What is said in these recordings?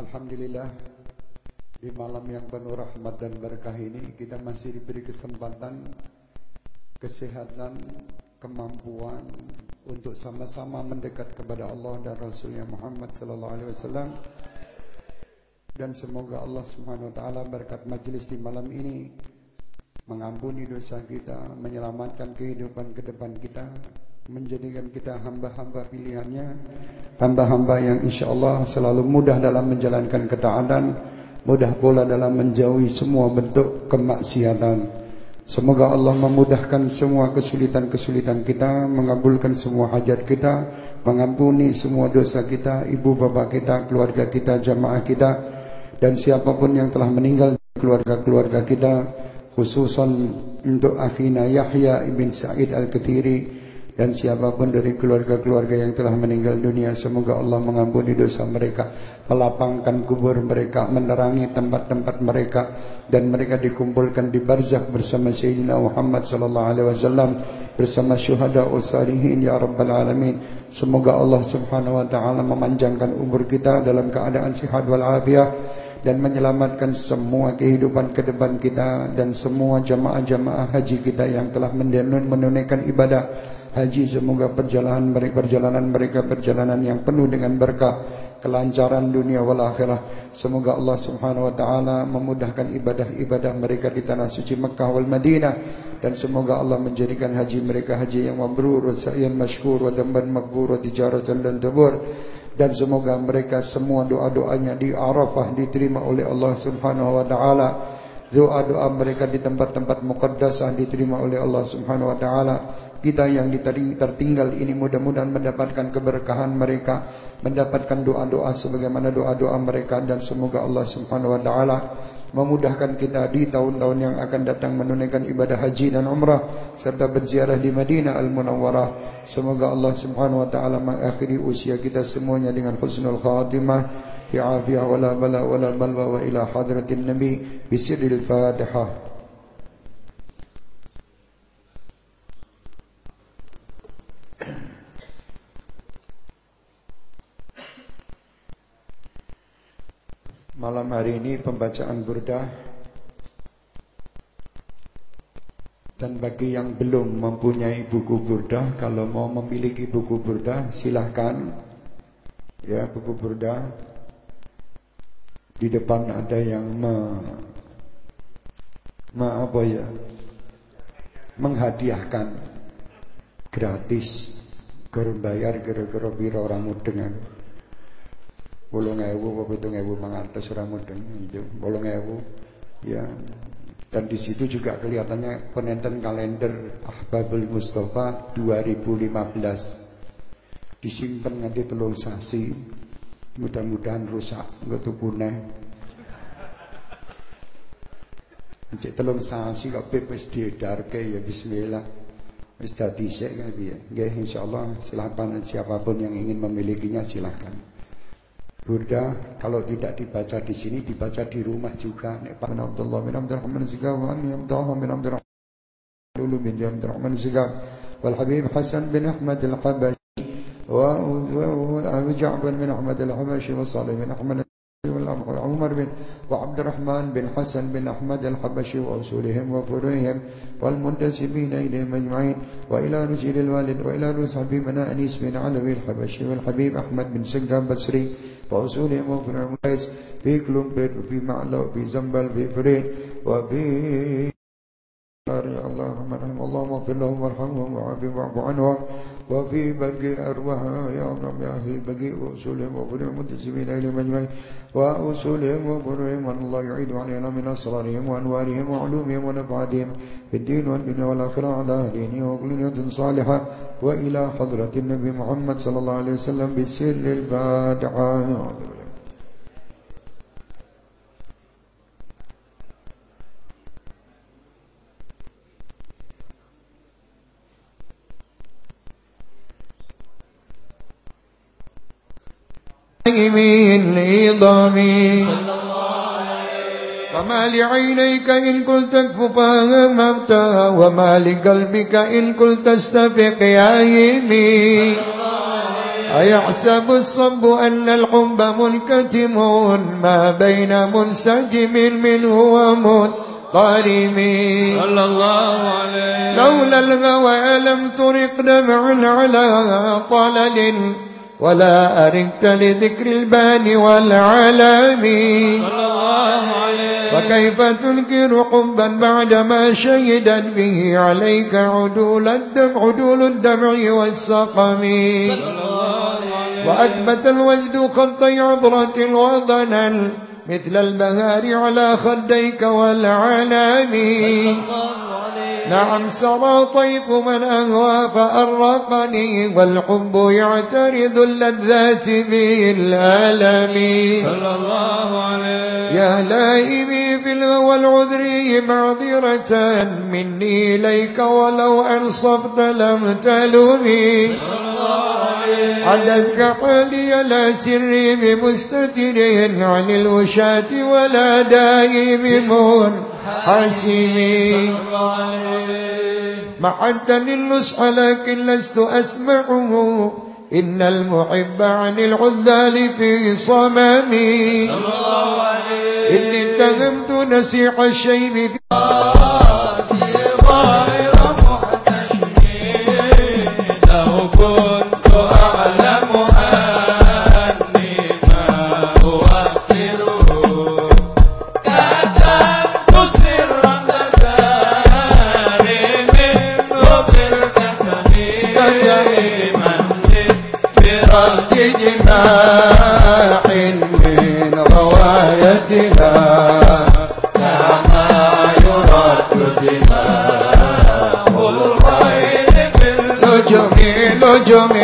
Alhamdulillah di malam yang penuh rahmat dan berkah ini kita masih diberi kesempatan kesehatan, kemampuan untuk sama-sama mendekat kepada Allah dan Rasulnya Muhammad sallallahu alaihi wasallam. Dan semoga Allah Subhanahu wa taala berkat majlis di malam ini mengampuni dosa kita, menyelamatkan kehidupan ke depan kita, menjadikan kita hamba-hamba pilihannya hamba-hamba yang insya Allah selalu mudah dalam menjalankan ketaatan mudah pula dalam menjauhi semua bentuk kemaksiatan. Semoga Allah memudahkan semua kesulitan-kesulitan kita mengabulkan semua hajat kita mengampuni semua dosa kita ibu bapa kita, keluarga kita, jamaah kita dan siapa pun yang telah meninggal keluarga-keluarga kita khususan untuk akhina Yahya ibn Sa'id al-Kathiri dan siapa pun dari keluarga-keluarga yang telah meninggal dunia semoga Allah mengampuni dosa mereka melapangkan kubur mereka menerangi tempat-tempat mereka dan mereka dikumpulkan di barzakh bersama Sayyidina Muhammad sallallahu alaihi wasallam bersama syuhada usalihin ya rabbal alamin. Semoga Allah subhanahu wa taala memanjangkan umur kita dalam keadaan sehat wal dan menyelamatkan semua kehidupan ke depan kita dan semua jamaah-jamaah haji kita yang telah menunaikan ibadah haji semoga perjalanan mereka perjalanan mereka perjalanan yang penuh dengan berkah kelancaran dunia wal akhirah. Semoga Allah Subhanahu wa taala memudahkan ibadah-ibadah mereka di tanah suci Mekah wal Madinah. Dan semoga Allah menjadikan haji mereka haji yang mabrur sa'yan mashkur wa damban maghfur wa tijaratan dan tabur dan semoga mereka semua doa-doanya di Arafah diterima oleh Allah Subhanahu wa taala. Doa-doa mereka di tempat-tempat muqaddasah diterima oleh Allah Subhanahu wa taala kita yang tertinggal ini mudah-mudahan mendapatkan keberkahan mereka, mendapatkan doa-doa sebagaimana doa-doa mereka dan semoga Allah Subhanahu wa taala memudahkan kita di tahun-tahun yang akan datang menunaikan ibadah haji dan umrah serta berziarah di Madinah Al-Munawwarah. Semoga Allah Subhanahu wa taala mengakhiri usia kita semuanya dengan husnul khatimah. Wala bala wala balwa wa ila hadratin nabi. Bi Malam hari ini pembacaan burdah Dan bagi yang belum mempunyai buku burdah Kalau mau memiliki buku burdah silahkan. Ya buku burdah Di depan ada yang me, me apa ya? Menghadiahkan. Gratis. Gerbayar gara-gara biro orang mudengan. 8000 apa 7500 ora mudeng itu 8000 ya. Dan di situ juga kelihatannya penenten kalender Ahbabul Mustafa 2015 disimpan nanti telur sasi mudah-mudahan rusak nggak tuh punah Cek telur sasi kok pepes wis diedarke ya bismillah. Wis dadi sik kan ya. dia, Insya Allah silahkan siapa pun yang ingin memilikinya silahkan Burda kalau tidak dibaca di sini dibaca di rumah juga. Nek Pak Abdullah bin Abdul Rahman Sigaw an yamdahu bin Abdul Rahman dulu bin Abdul Rahman Sigaw wal Habib Hasan bin Ahmad al-Habashi wa Ja'far bin Ahmad al-Habashi wa Salih bin Ahmad عمر بن وعبد الرحمن بن حسن بن أحمد الحبشي وأصولهم وفروعهم والمنتسبين إليهم أجمعين وإلى رجل الوالد وإلى رؤوس حبيبنا أنيس بن علوي الحبشي والحبيب أحمد بن سقام بصري وصولي وفي العملايس في كلومبريد وفي معلق وفي زنبل وفي فريد وفي الأبصار اللهم ارحم اللهم اغفر لهم وارحمهم وعافي واعف عنهم. وفي بقي أرواح يا رب يا أخي بقي وأصولهم وفرهم متسمين إليهم أجمعين. وأصولهم وفرهم أن الله يعيد علينا من أسرارهم وأنوارهم وعلومهم ونفعاتهم في الدين والدنيا والآخرة على دينه وكل نية صالحة. وإلى حضرة النبي محمد صلى الله عليه وسلم بسر الفاتحة من العظام وما لعينيك إن قلت فهمت وما لقلبك إن قلت استفق يا يمين أيحسب الصب أن الحب منكتم ما بين منسجم منه ومضطرم صلى الله عليه لولا الهوى لم ترق دمع على طلل. ولا أرقت لذكر البان والعلام. وكيف تنكر حبا بعدما شهدت به عليك عدول الدمع عدول الدمع والسقم. وأثبت الوجد خطي عبرة وضنا مثل البهار على خديك والعلام. نعم سرى طيف من أهوى فأرقني والحب يعترض اللذات بالألم. صلى الله عليه يا لائمي في الهوى العذري معذرة مني إليك ولو أنصفت لم تلومي. عدتك حالي لا سري بمستتر عن الوشاة ولا دائم منحسم محدني النصح لكن لست أسمعه. إن المحب عن العذال في صمامي. إني اتهمت نسيح الشيب في yo me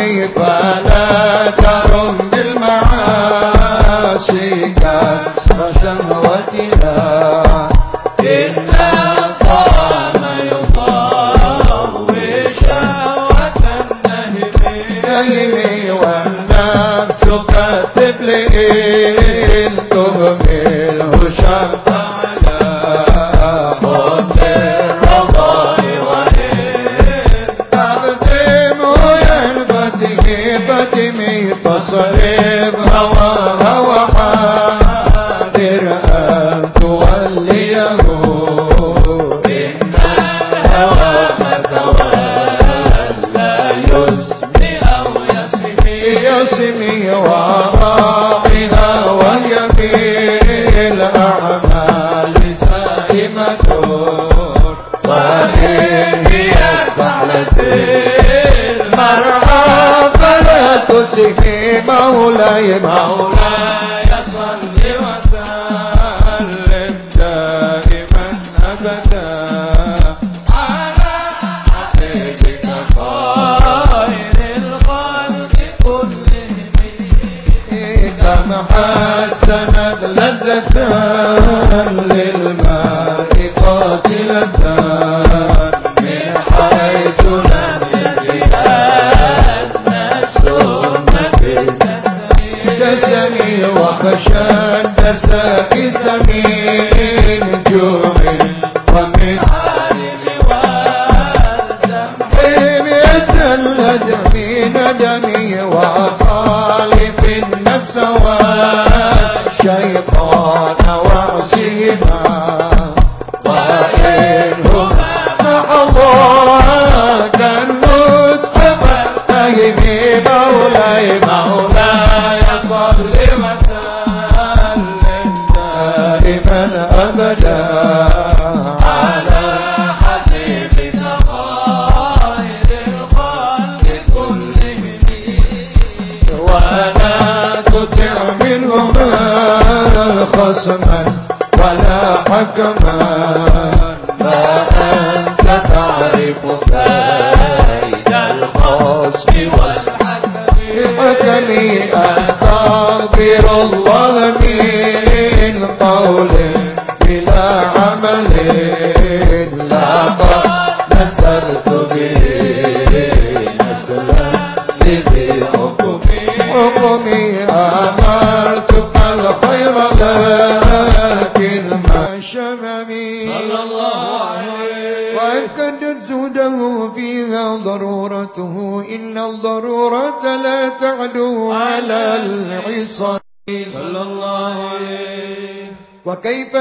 مولاي مولاي الدسائس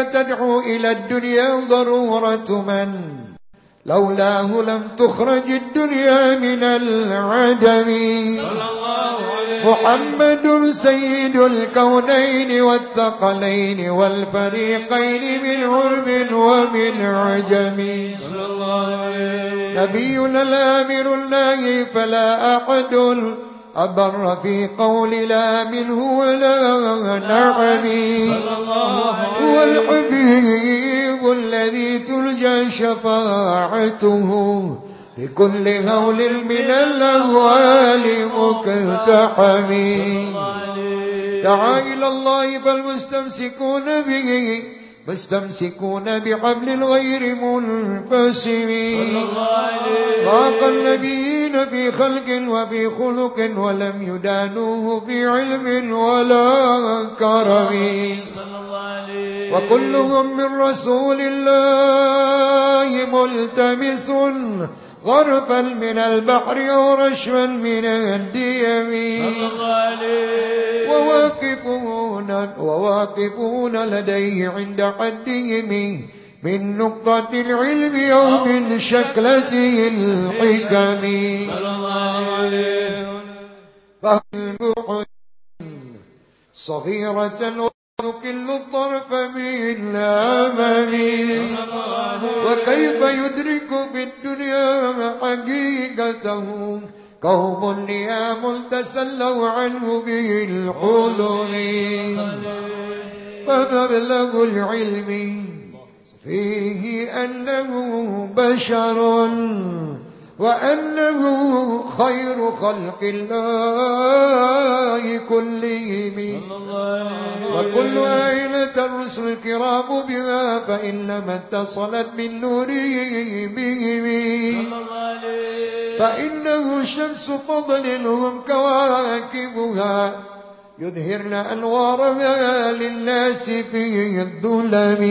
تدعو إلى الدنيا ضرورة من؟ لولاه لم تخرج الدنيا من العدم. محمد سيد الكونين والثقلين والفريقين من عرب ومن عجم. نبينا الآمر الله فلا أحد أبر في قول لا منه ولا نعم عليه هو الحبيب الذي ترجى شفاعته. لكل هول من الأهوال مكتحم. دعا إلى الله فالمستمسكون به. مستمسكون بحبل غير منفسم. فاق النبيين في خلق وفي خلق ولم يدانوه في علم ولا كرم. وكلهم من رسول الله ملتمس غرفا من البحر أو رشفا من الديم. صلى الله عليه. وواقفون لديه عند حدهم من نقطة العلم أو من شكلته الحكم. صلى الله عليه فالبعد صغيرة وتقل الطرف من الأمام وكيف يدرك في الدنيا حقيقته؟ قوم نيام تسلوا عنه به الحلم فمبلغ العلم فيه أنه بشر. وأنه خير خلق الله كلهم. وكل آية الرسل الكرام بها فإن لم اتصلت من نوره بهم فإنه شمس فضل هم كواكبها. يظهرن أنوارها للناس في الظلم.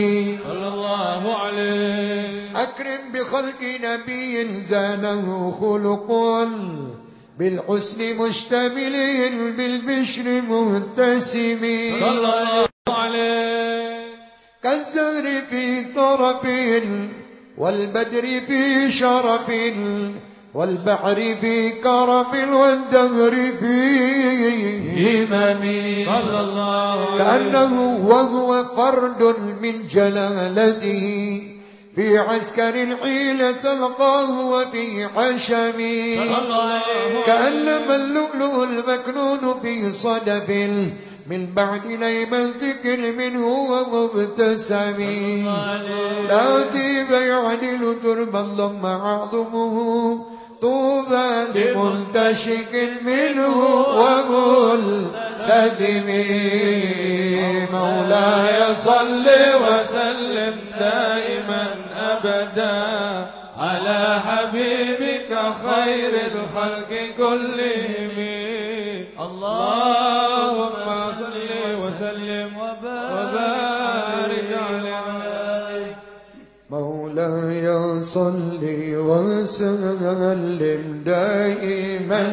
صلى الله عليه. أكرم بخلق نبي زانه خلق بالحسن مشتمل بالبشر متسم. صلى الله عليه. كالزهر في طرف والبدر في شرف. والبحر في كرم والدهر في همم. كأنه وهو فرد من جلالته. في عسكر الحين تلقاه وفي حشم. كأنما اللؤلؤ المكنون في صدف من بعد نيمتك منه ومبتسم. لا تيب يعدل تربا ضم عظمه طوبى لمنتشك منه وملتزم مولاي صل وسلم دائما أبدا على حبيبك خير الخلق كلهم. اللهم صل وسلم وبارك صل وسلم دائما.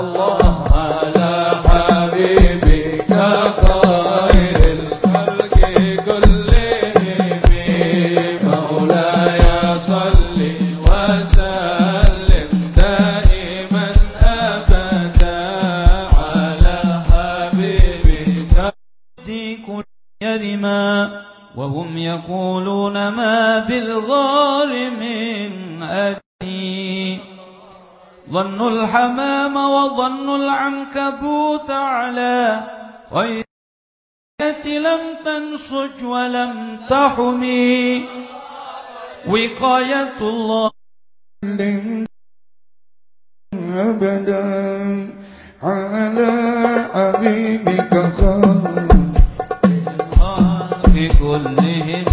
الله على حبيبك خير الخلق كلهم. مولاي صل وسلم دائما أبدا على حبيبك. صديق يرما وهم يقولون ما بالغار من أبي. ظن الحمام وظن العنكبوت على خير لم تنسج ولم تحمي. وقاية الله أبدا على حبيبك خير. في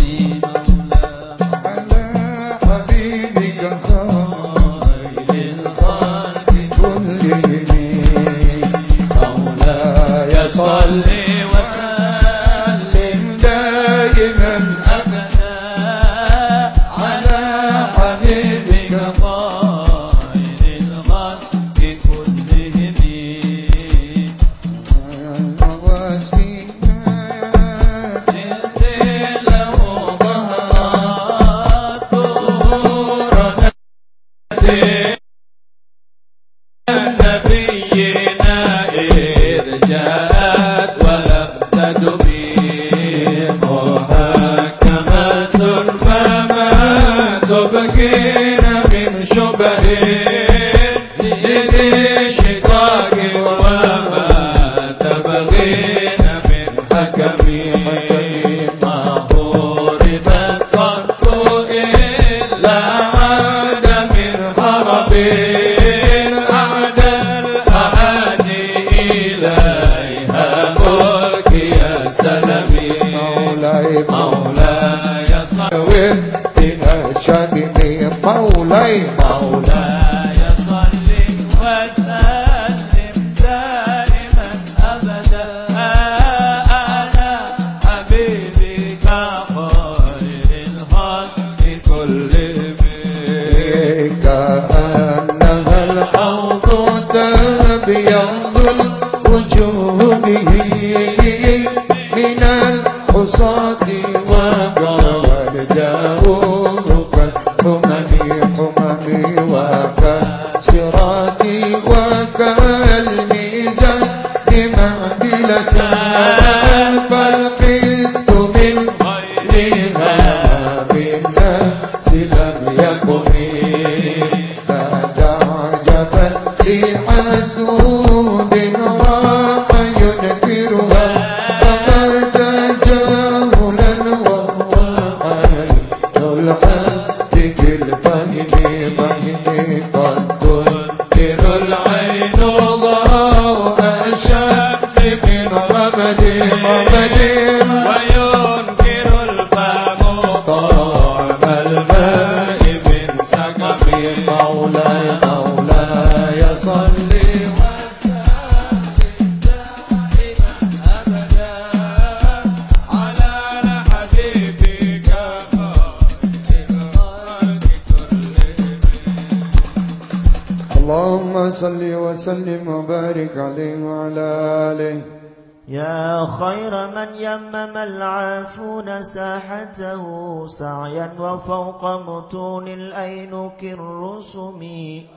وفوق متون الأينك الرسم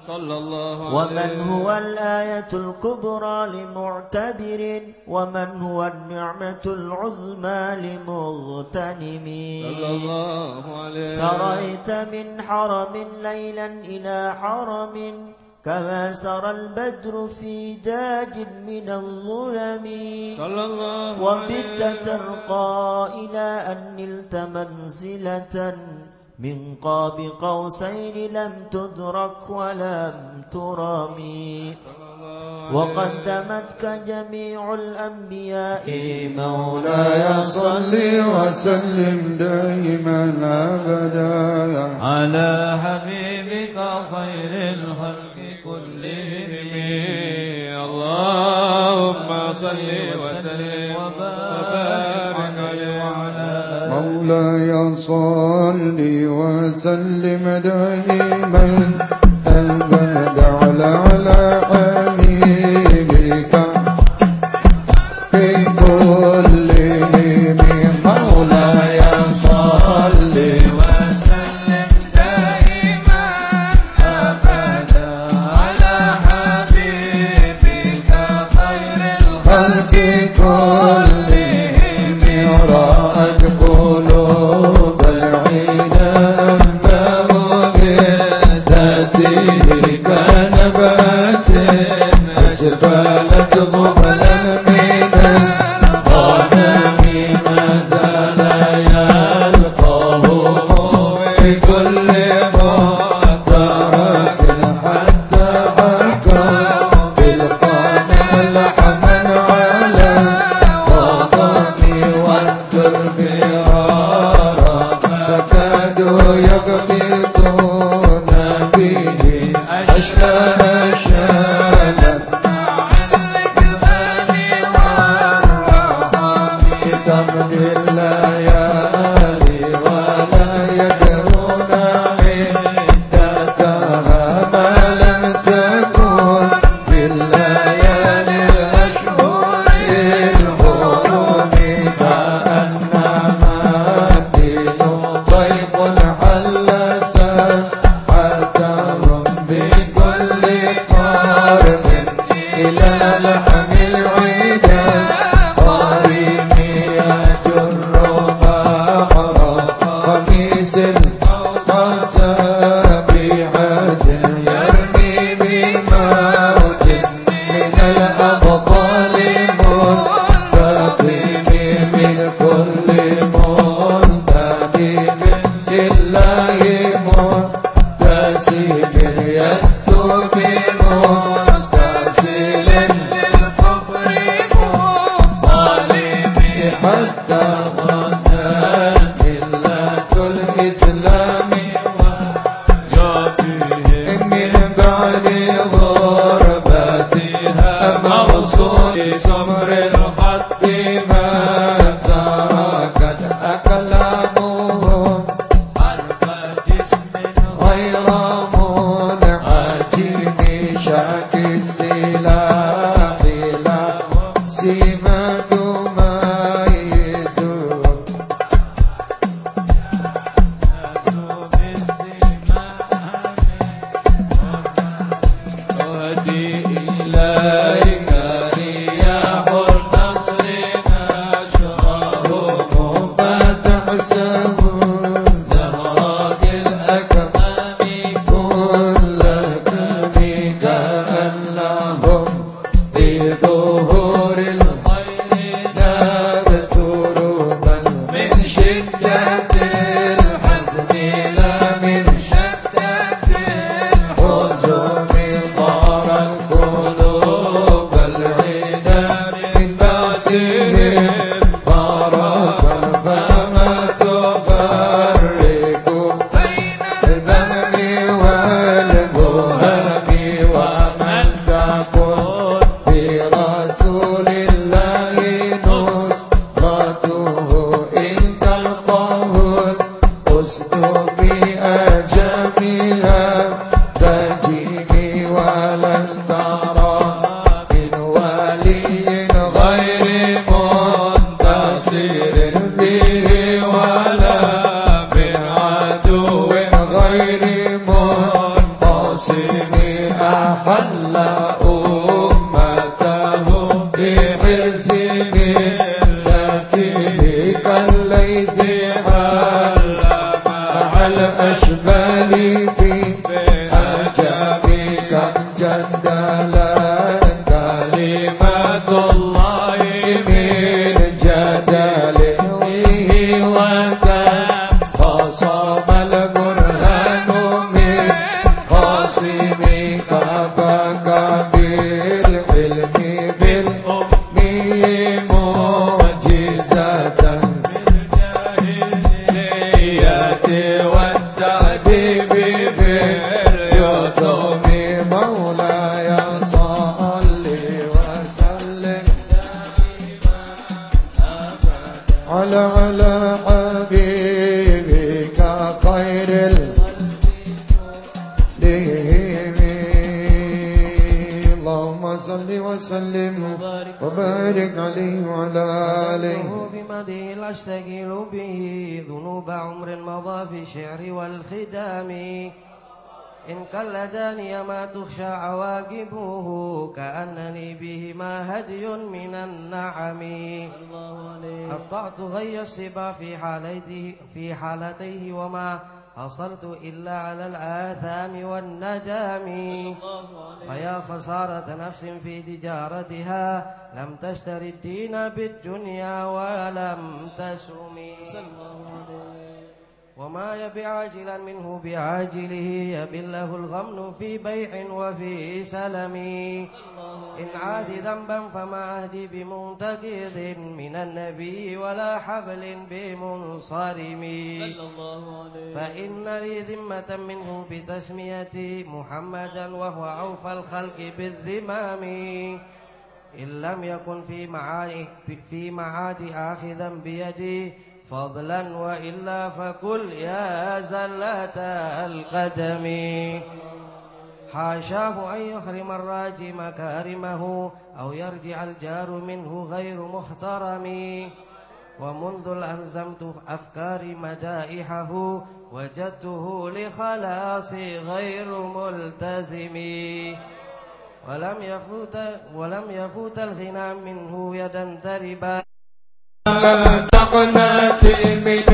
صلى الله ومن هو الآية الكبرى لمعتبر ومن هو النعمة العظمى لمغتنم. صلى الله عليه سريت من حرم ليلا إلى حرم. كما سرى البدر في داج من الظلم. صلى الله وبت ترقى إلى أن نلت منزلة. من قاب قوسين لم تدرك ولم ترمي. وقدمتك جميع الأنبياء. مولاي صل وسلم دائما أبدا. على حبيبك خير الخلق. كلهم اللهم صل وسلم وبارك مولاي صل وسلم دائما. النعم. قطعت غي السبا في حالته في حالتيه وما حصلت إلا على الآثام والندم فيا خسارة نفس في تجارتها لم تشتر الدين بالدنيا ولم تسمي. وما يبي عاجلا منه بعاجله يبي له الغمن في بيع وفي سلم. إن عاد ذنبا فما أهدي بمنتقض من النبي ولا حبل بمنصرم. فإن لي ذمة منه بتسميتي محمدا وهو أوفى الخلق بالذمام. إن لم يكن في معاد في معاد آخذا بيدي فضلا وإلا فكل يا زلة القدم. حاشاه أن يخرم الراجي مكارمه أو يرجع الجار منه غير محترم ومنذ ألأنزمت أفكاري مدائحه وجدته لخلاصي غير ملتزم. ولم يفوت ولم يفوت الغنى منه يدا تربا. تقنعتي من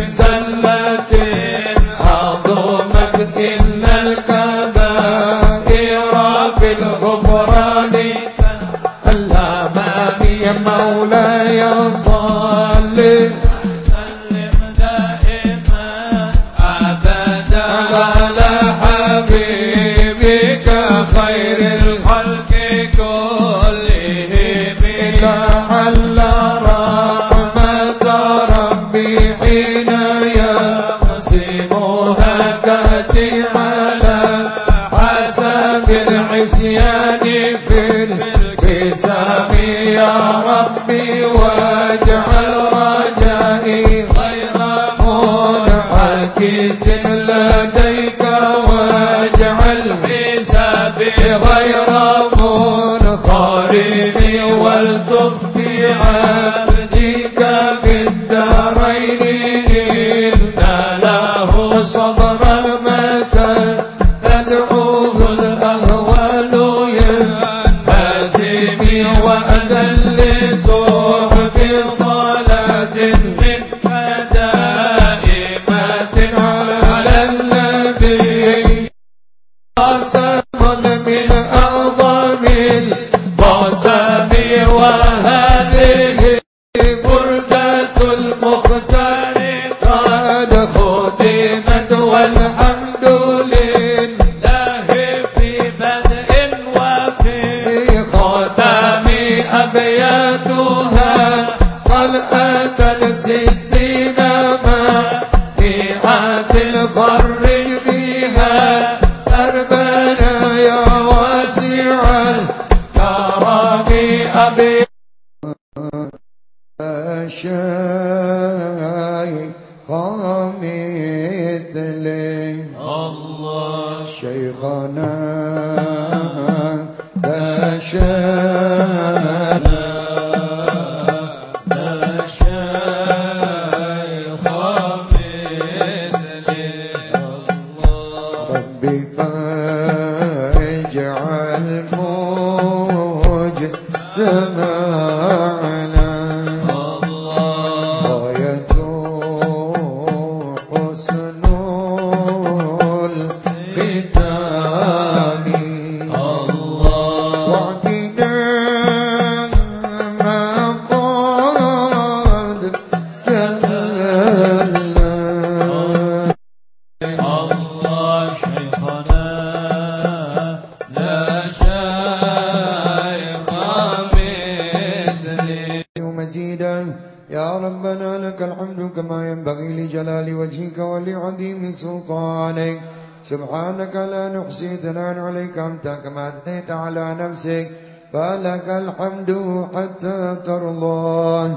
وجهك ولعظيم سلطانك. سبحانك لا نحصي ثناء عليك أنت كما أثنيت على نفسك. فلك الحمد حتى ترضى.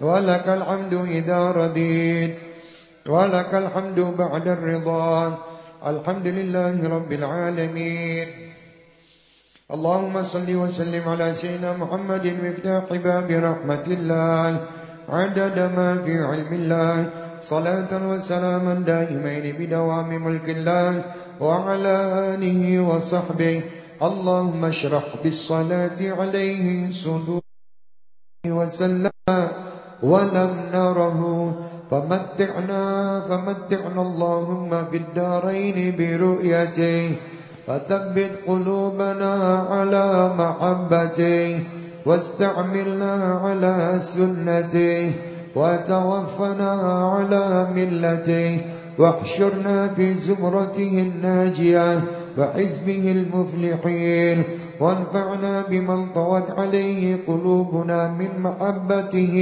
ولك الحمد إذا رضيت. ولك الحمد بعد الرضا. الحمد لله رب العالمين. اللهم صل وسلم على سيدنا محمد مفتاح باب رحمة الله. عدد ما في علم الله. صلاة وسلاما دائمين بدوام ملك الله وعلى آله وصحبه. اللهم اشرح بالصلاة عليه صدور وسلم ولم نره. فمتعنا فمتعنا اللهم في الدارين برؤيته. فثبت قلوبنا على محبته واستعملنا على سنته. وتوفنا على ملته واحشرنا في زمرته الناجية وحزبه المفلحين وانفعنا بمن طوت عليه قلوبنا من محبته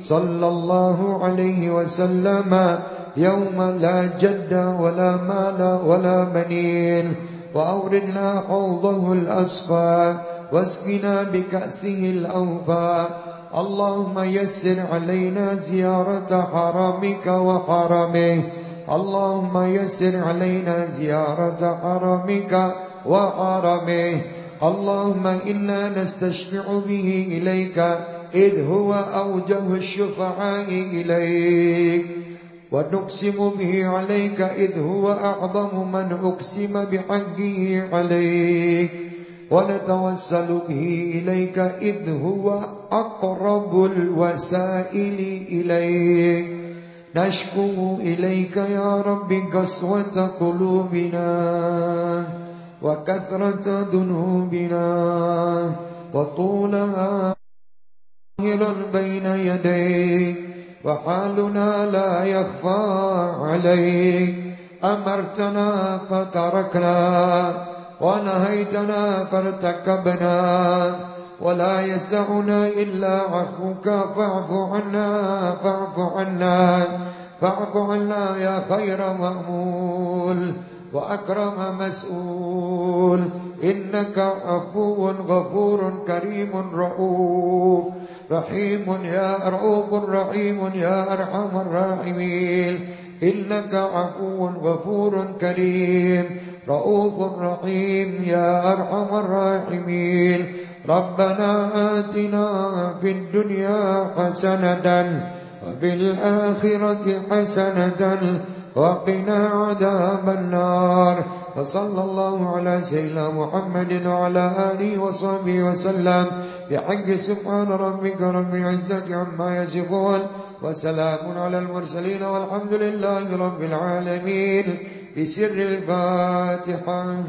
صلى الله عليه وسلم يوم لا جد ولا مال ولا منين وأوردنا حوضه الأصفى واسقنا بكأسه الأوفى اللهم يسر علينا زيارة حرمك وحرمه اللهم يسر علينا زيارة حرمك وحرمه اللهم إنا نستشفع به إليك. إذ هو أوجه الشفعاء إليك. ونقسم به عليك. إذ هو أعظم من أقسم بحقه عليك. ونتوسل به إليك إذ هو أقرب الوسائل إليك. نشكو إليك يا رب قسوة قلوبنا وكثرة ذنوبنا وطولها ظاهرا بين يديك وحالنا لا يخفى عليك. أمرتنا فتركنا ونهيتنا فارتكبنا ولا يسعنا إلا عفوك. فاعف عنا فاعف عنا فاعف عنا يا خير مأمول وأكرم مسؤول. إنك عفو غفور كريم رؤوف. رحيم يا رؤوف رحيم يا أرحم الراحمين. إنك عفو غفور كريم رؤوف رحيم يا أرحم الراحمين. ربنا آتنا في الدنيا حسنة وفي الآخرة حسنة وقنا عذاب النار. وصلى الله على سيدنا محمد وعلى آله وصحبه وسلم. بحق سبحان ربك رب العزة عما يصفون. وسلام على المرسلين والحمد لله رب العالمين. بسر الفاتحة.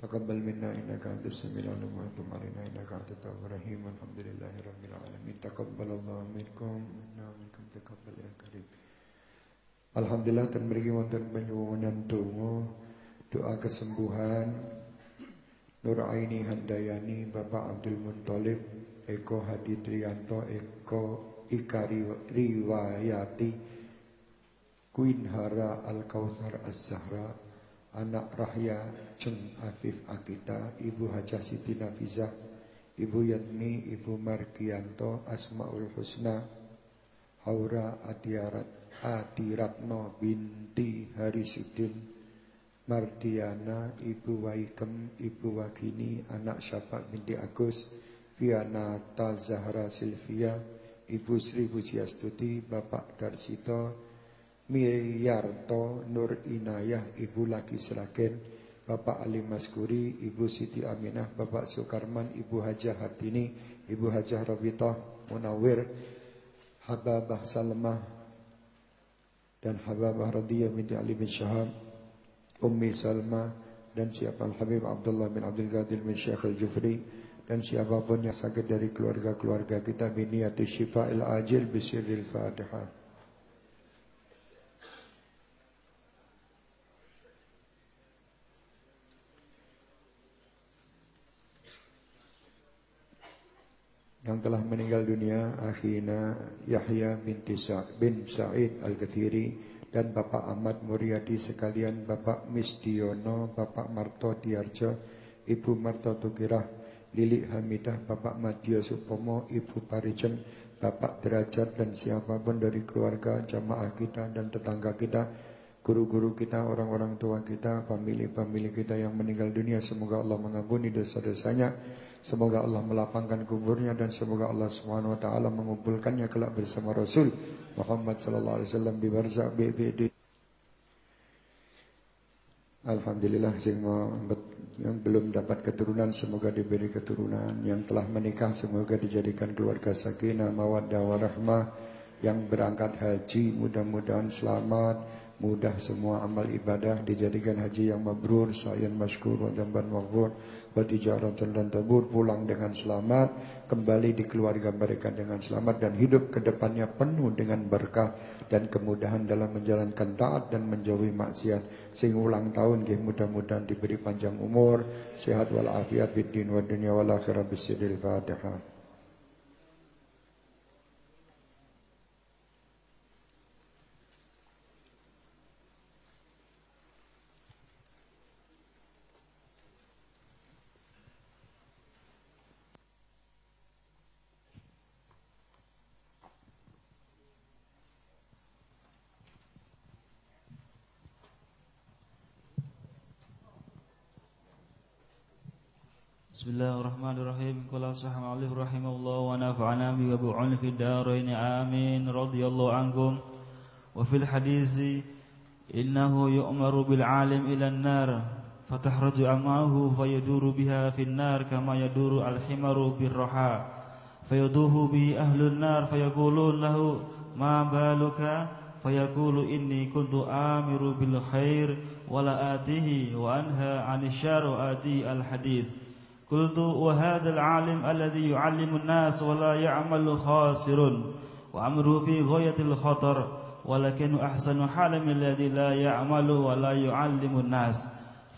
تقبل منا إنك أنت السميع العليم وتب علينا إنك أنت التواب الرحيم الحمد لله رب العالمين. تقبل الله منكم. Alhamdulillah dan mriki wonten penyuwunan donga doa kesembuhan. Nur Aini Handayani Bapak Abdul Muttalib Eko Hadi Trianto Eko Ika Riwayati Queen Hara Al Kautsar Az-Zahra Anak Rahya Ceng Afif Akita Ibu Hajah Siti Nafizah Ibu Yatmi Ibu Markianto Asmaul Husna Haura Adiarat Adiratno binti Harisudin Mardiana Ibu Waikem Ibu Wagini Anak Syafa binti Agus Fiana Zahra Silvia Ibu Sri Pujiastuti Bapak Darsito Miryarto Nur Inayah Ibu Laki Seragen Bapak Ali Maskuri Ibu Siti Aminah Bapak Sukarman Ibu Hajah Hartini Ibu Hajah Rawitoh Munawir Hababah Salemah dan Hababah Radiyah binti Ali bin Syahab Ummi Salma dan siapa Al-Habib Abdullah bin Abdul Qadir bin Syekh Al-Jufri dan siapapun yang sakit dari keluarga-keluarga kita biniyati syifa'il ajil bisirril Fatihah yang telah meninggal dunia akhina Yahya binti Sa bin Said Al-Kathiri dan Bapak Ahmad Muryadi sekalian Bapak Misdiono, Bapak Marto Diarjo, Ibu Marto Tukirah, Lili Hamidah, Bapak Madya Supomo, Ibu Parijen, Bapak Derajat dan siapa pun dari keluarga, jamaah kita dan tetangga kita, guru-guru kita, orang-orang tua kita, famili-famili kita yang meninggal dunia, semoga Allah mengampuni dosa-dosanya Semoga Allah melapangkan kuburnya dan semoga Allah Subhanahu wa taala mengumpulkannya kelak bersama Rasul Muhammad sallallahu alaihi wasallam di barzakh BBD. Alhamdulillah yang belum dapat keturunan semoga diberi keturunan, yang telah menikah semoga dijadikan keluarga sakinah mawaddah warahmah, yang berangkat haji mudah-mudahan selamat mudah semua amal ibadah dijadikan haji yang mabrur, sayan masykur, wa jamban maghfur, wa tijaratan dan tabur pulang dengan selamat, kembali di keluarga mereka dengan selamat dan hidup ke depannya penuh dengan berkah dan kemudahan dalam menjalankan taat dan menjauhi maksiat. Sing ulang tahun nggih mudah-mudahan diberi panjang umur, sehat walafiat fid din wa dunya wal akhirah bisidil Fatihah. Bismillahirrahmanirrahim. Qala sahabu alif rahimahullah wa nafa'ana bi wa bi'un fi darain. Amin. Radhiyallahu ankum. Wa fil hadisi innahu yu'maru bil alim ila an-nar fatahraju amahu fayaduru biha fi an-nar kama yaduru al-himaru bir raha. Fayaduhu bi ahli an-nar fayaqulun lahu ma baluka? Fayaqulu inni kuntu amiru bil khair wala atihi wa anha 'anil syarri ati al-hadith قلت وهذا العالم الذي يعلم الناس ولا يعمل خاسر وأمره في غاية الخطر ولكن أحسن حال من الذي لا يعمل ولا يعلم الناس.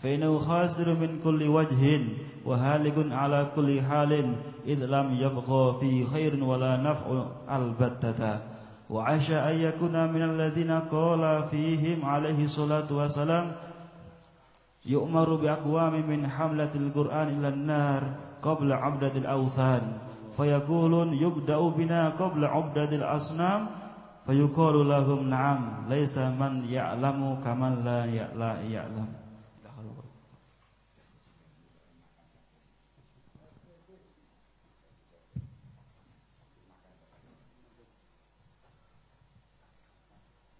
فإنه خاسر من كل وجه وهالك على كل حال إذ لم يبقى في خير ولا نفع البتة. وعاش أن يكون من الذين قال فيهم عليه الصلاة والسلام يؤمر بأقوام من حملة القرآن إلى النار قبل عبدة الأوثان فيقولون يبدأ بنا قبل عبدة الأصنام فيقول لهم نعم ليس من يعلم كمن لا يعلم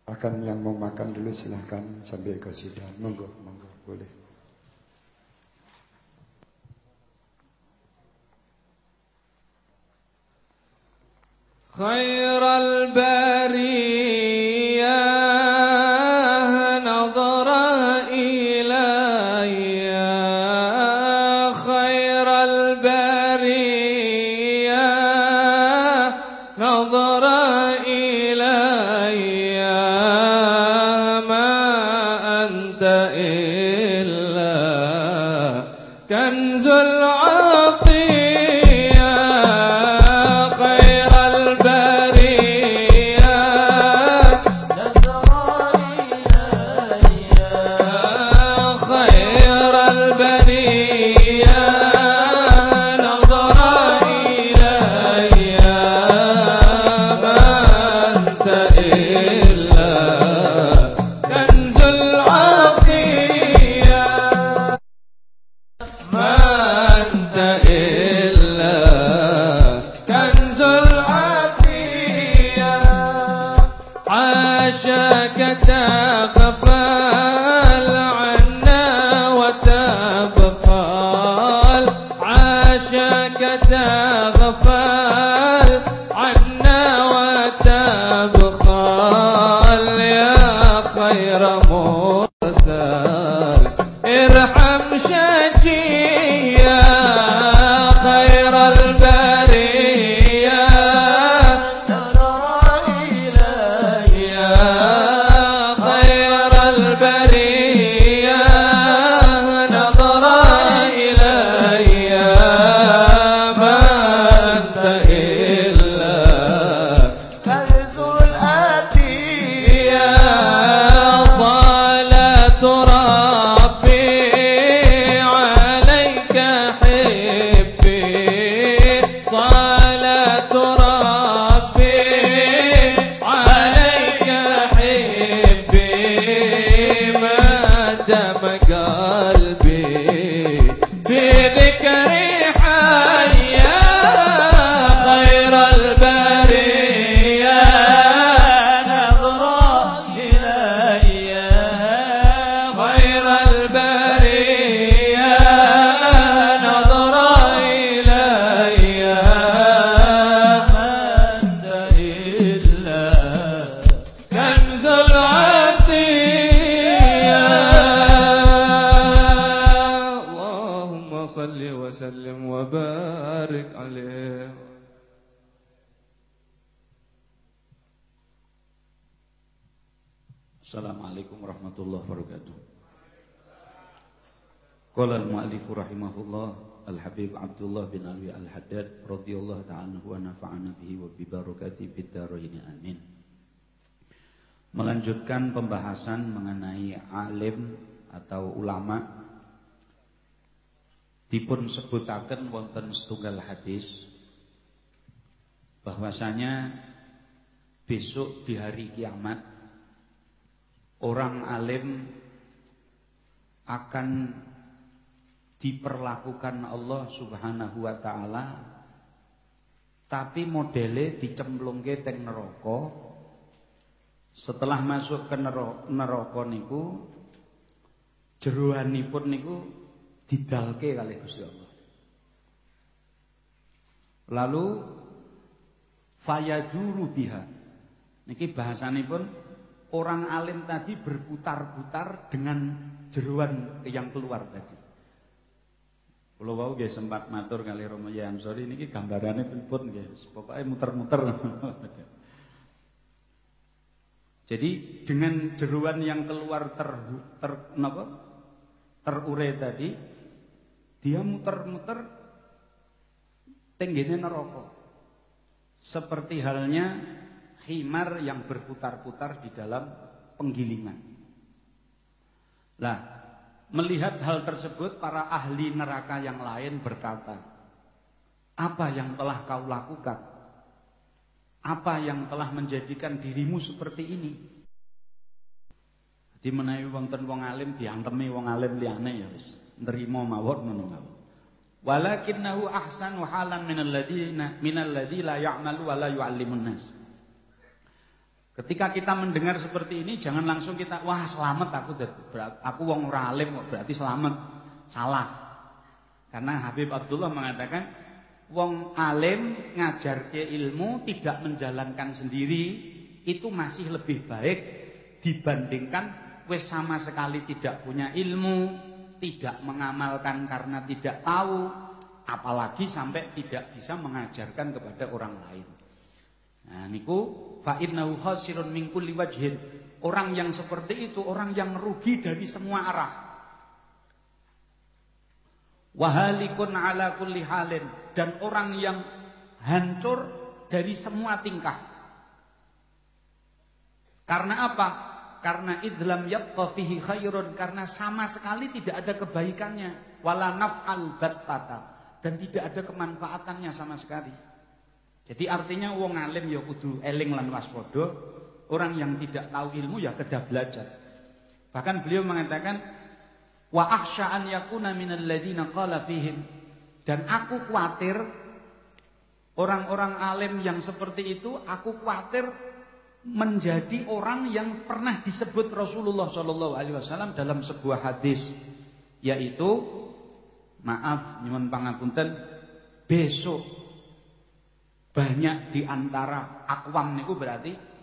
Akan yang mau makan dulu silahkan sambil ke sidang. Monggo, monggo, boleh. خير Abdullah bin Alwi Al-Haddad radhiyallahu ta'ala wa nafa'ana bihi wa bi barakati fid amin. Melanjutkan pembahasan mengenai alim atau ulama dipun sebutaken wonten setunggal hadis bahwasanya besok di hari kiamat orang alim akan diperlakukan Allah Subhanahu wa taala tapi modele dicemplungke teng neraka. Setelah masuk ke neraka niku jeroanipun niku didalke kali Gusti Allah. Lalu fayaduru biha. Niki bahasanipun orang alim tadi berputar-putar dengan jeruan yang keluar tadi kalau wau nggih sempat matur kali Romo Yansori niki gambarane pripun nggih. Pokoke muter-muter. Jadi dengan jeruan yang keluar ter, ter napa? Terure tadi dia muter-muter tenggene neraka. Seperti halnya khimar yang berputar-putar di dalam penggilingan. Lah, Melihat hal tersebut para ahli neraka yang lain berkata, "Apa yang telah kau lakukan? Apa yang telah menjadikan dirimu seperti ini?" Di menawi wonten wong alim diantemi wong alim liyane ya wis nrimo mawon ngono mawon. Walakinnahu ahsanu halan minal ladina minal ladzi la ya'malu wa la yu'allimun nas. Ketika kita mendengar seperti ini jangan langsung kita wah selamat aku aku wong ora alim kok berarti selamat. Salah. Karena Habib Abdullah mengatakan wong alim ngajar ke ilmu tidak menjalankan sendiri itu masih lebih baik dibandingkan wes sama sekali tidak punya ilmu, tidak mengamalkan karena tidak tahu, apalagi sampai tidak bisa mengajarkan kepada orang lain. Nah, niku khasirun min. Orang yang seperti itu orang yang merugi dari semua arah. Wahalikun ala kulli dan orang yang hancur dari semua tingkah. Karena apa? Karena idlam yabqa fihi khairun karena sama sekali tidak ada kebaikannya wala naf'al battata dan tidak ada kemanfaatannya sama sekali. Jadi artinya wong alim ya kudu eling lan waspada, orang yang tidak tahu ilmu ya kedah belajar. Bahkan beliau mengatakan wa akhsha an yakuna minal ladzina qala fihim dan aku khawatir orang-orang alim yang seperti itu aku khawatir menjadi orang yang pernah disebut Rasulullah Shallallahu alaihi wasallam dalam sebuah hadis yaitu maaf nyuwun pangapunten besok banyak di antara akwam niku berarti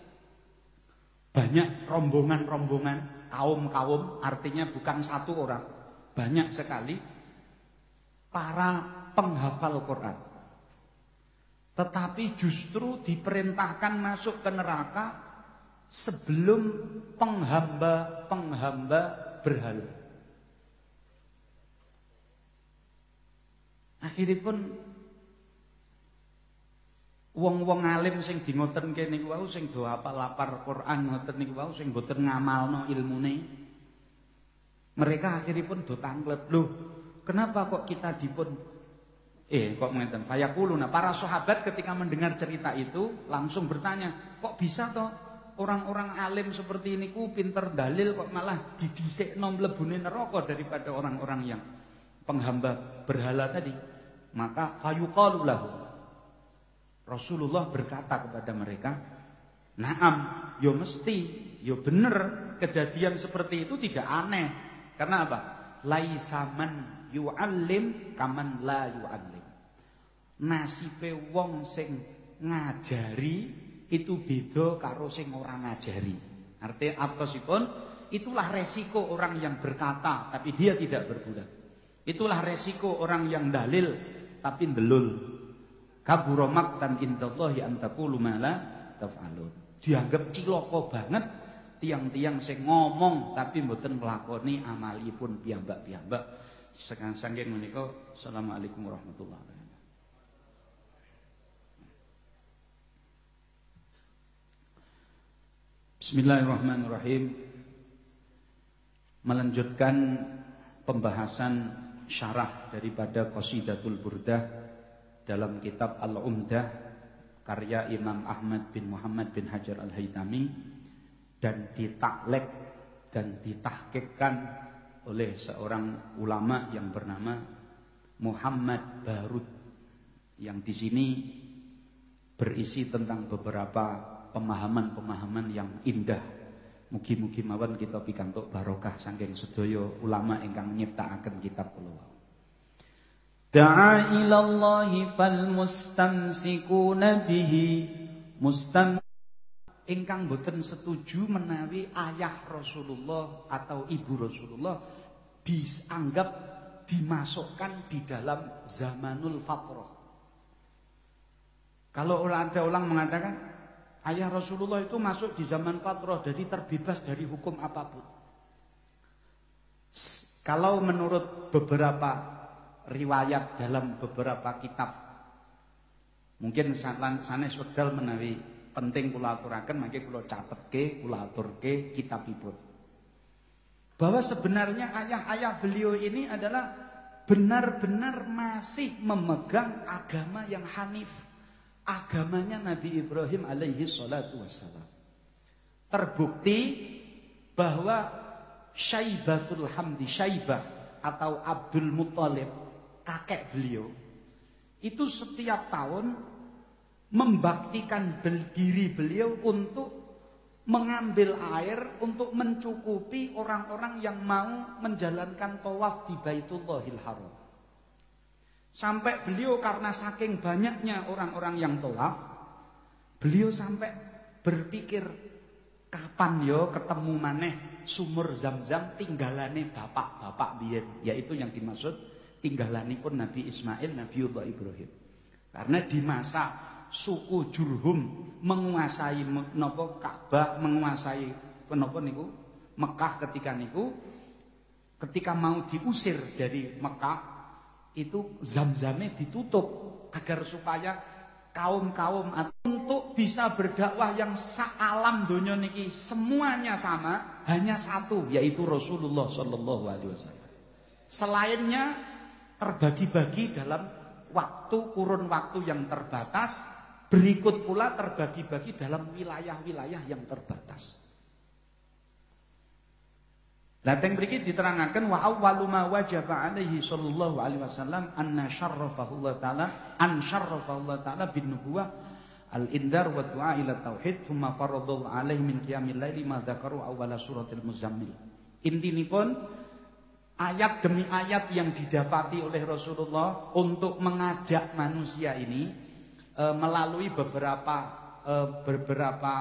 banyak rombongan-rombongan, kaum-kaum, artinya bukan satu orang, banyak sekali para penghafal Quran. Tetapi justru diperintahkan masuk ke neraka sebelum penghamba-penghamba berhala. Akhirnya pun Wong-wong alim sing di ngoten kene niku wau sing do hafal lapar Quran ngoten niku wau sing boten ngamalno ilmune. Mereka akhiripun do tanglet. Loh, kenapa kok kita dipun eh kok ngeten? Fayaquluna para sahabat ketika mendengar cerita itu langsung bertanya, kok bisa toh orang-orang alim seperti ini ku pinter dalil kok malah didhisikno mlebune neraka daripada orang-orang yang penghamba berhala tadi. Maka fayuqalu lahu Rasulullah berkata kepada mereka, "Naam, yo mesti, yo bener kejadian seperti itu tidak aneh. Karena apa? Laisaman yu'allim kaman la yu'allim. Nasibe wong sing ngajari itu beda karo sing ora ngajari. Artinya apa sih pun? Itulah resiko orang yang berkata tapi dia tidak berbuat. Itulah resiko orang yang dalil tapi ndelul. Kabura dan indallahi an taqulu taf'alun. Dianggap ciloko banget tiang-tiang sing ngomong tapi mboten nglakoni amalipun piyambak-piyambak. Saking menika Assalamualaikum warahmatullahi wabarakatuh. Bismillahirrahmanirrahim. Melanjutkan pembahasan syarah daripada Qasidatul Burdah dalam kitab Al-Umdah karya Imam Ahmad bin Muhammad bin Hajar Al-Haytami dan ditaklek dan ditahkikkan oleh seorang ulama yang bernama Muhammad Barud yang di sini berisi tentang beberapa pemahaman-pemahaman yang indah. Mugi-mugi mawon kita pikantuk barokah saking sedaya ulama ingkang nyiptakaken kitab kula. Da'a ila Allah fal mustamsikuna bihi mustam ingkang boten setuju menawi ayah Rasulullah atau ibu Rasulullah dianggap dimasukkan di dalam zamanul fatrah. Kalau ada orang mengatakan ayah Rasulullah itu masuk di zaman fatrah jadi terbebas dari hukum apa pun. Kalau menurut beberapa riwayat dalam beberapa kitab. Mungkin sanes wedal menawi penting kula aturaken mangke kula catetke, kula aturke kitabipun. Bahwa sebenarnya ayah-ayah beliau ini adalah benar-benar masih memegang agama yang hanif. Agamanya Nabi Ibrahim alaihi salatu wassalam. Terbukti bahwa Syaibatul Hamdi Syaibah atau Abdul Muthalib kakek beliau itu setiap tahun membaktikan diri beliau untuk mengambil air untuk mencukupi orang-orang yang mau menjalankan tawaf di Baitullahil Haram. Sampai beliau karena saking banyaknya orang-orang yang tawaf, beliau sampai berpikir kapan yo ketemu maneh sumur zam-zam tinggalane bapak-bapak biyen, yaitu yang dimaksud tinggalanipun Nabi Ismail, Nabiullah Ibrahim. Karena di masa suku Jurhum menguasai nopo Ka'bah, menguasai nopo niku Mekah ketika niku ketika mau diusir dari Mekah itu zam-zame ditutup agar supaya kaum-kaum untuk bisa berdakwah yang saalam dunia niki semuanya sama hanya satu yaitu Rasulullah Shallallahu Alaihi Wasallam. Selainnya terbagi-bagi dalam waktu kurun waktu yang terbatas berikut pula terbagi-bagi dalam wilayah-wilayah yang terbatas. Lateng mriki diterangkan wa awwalu ma wajaba alaihi sallallahu alaihi wasallam anna syarrafahu Allah taala an syarrafahu Allah taala bin nubuwah al indar wa du'a ila tauhid thumma faradallahu alaihi min qiyamil laili ma dzakaru awwala suratil muzammil. Intinipun ayat demi ayat yang didapati oleh Rasulullah untuk mengajak manusia ini e, melalui beberapa e, beberapa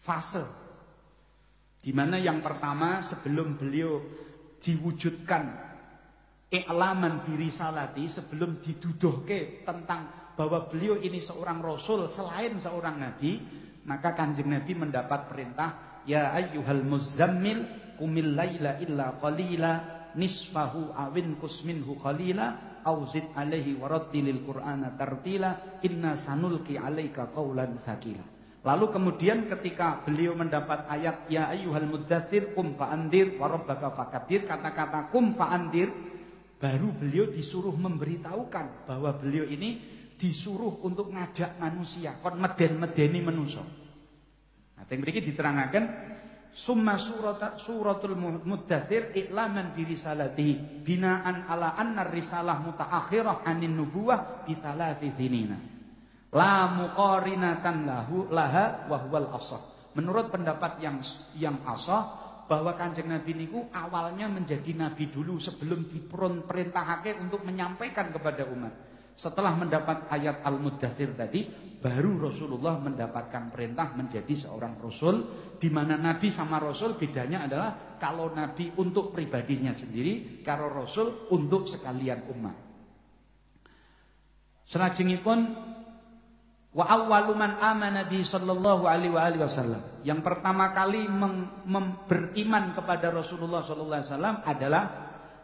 fase. Di mana yang pertama sebelum beliau diwujudkan i'laman diri salati sebelum diduduhke tentang bahwa beliau ini seorang rasul selain seorang nabi, maka Kanjeng Nabi mendapat perintah ya ayyuhal muzammil kumil laila illa qalila nisfahu awin kusminhu qalila auzid alaihi warattilil qur'ana tartila inna sanulki alaika qaulan thaqila Lalu kemudian ketika beliau mendapat ayat ya ayyuhal mudzatsir kum fa'andir wa rabbaka kata-kata kum fa'andir baru beliau disuruh memberitahukan bahwa beliau ini disuruh untuk ngajak manusia kon meden-medeni manusia. Nah, yang mriki diterangkan summa surat suratul mudzatsir i'laman bi risalatihi binaan ala anna risalah mutaakhirah anin nubuwah bi thalathi La muqarinatan lahu laha wa huwal asah. Menurut pendapat yang yang asah bahwa Kanjeng Nabi niku awalnya menjadi nabi dulu sebelum diperintahake untuk menyampaikan kepada umat. Setelah mendapat ayat Al-Muddathir tadi, baru Rasulullah mendapatkan perintah menjadi seorang rasul di mana nabi sama rasul bedanya adalah kalau nabi untuk pribadinya sendiri, kalau rasul untuk sekalian umat. Selajengipun Wa awwalu man amana bi sallallahu alaihi wa wasallam. Yang pertama kali beriman kepada Rasulullah sallallahu alaihi wasallam adalah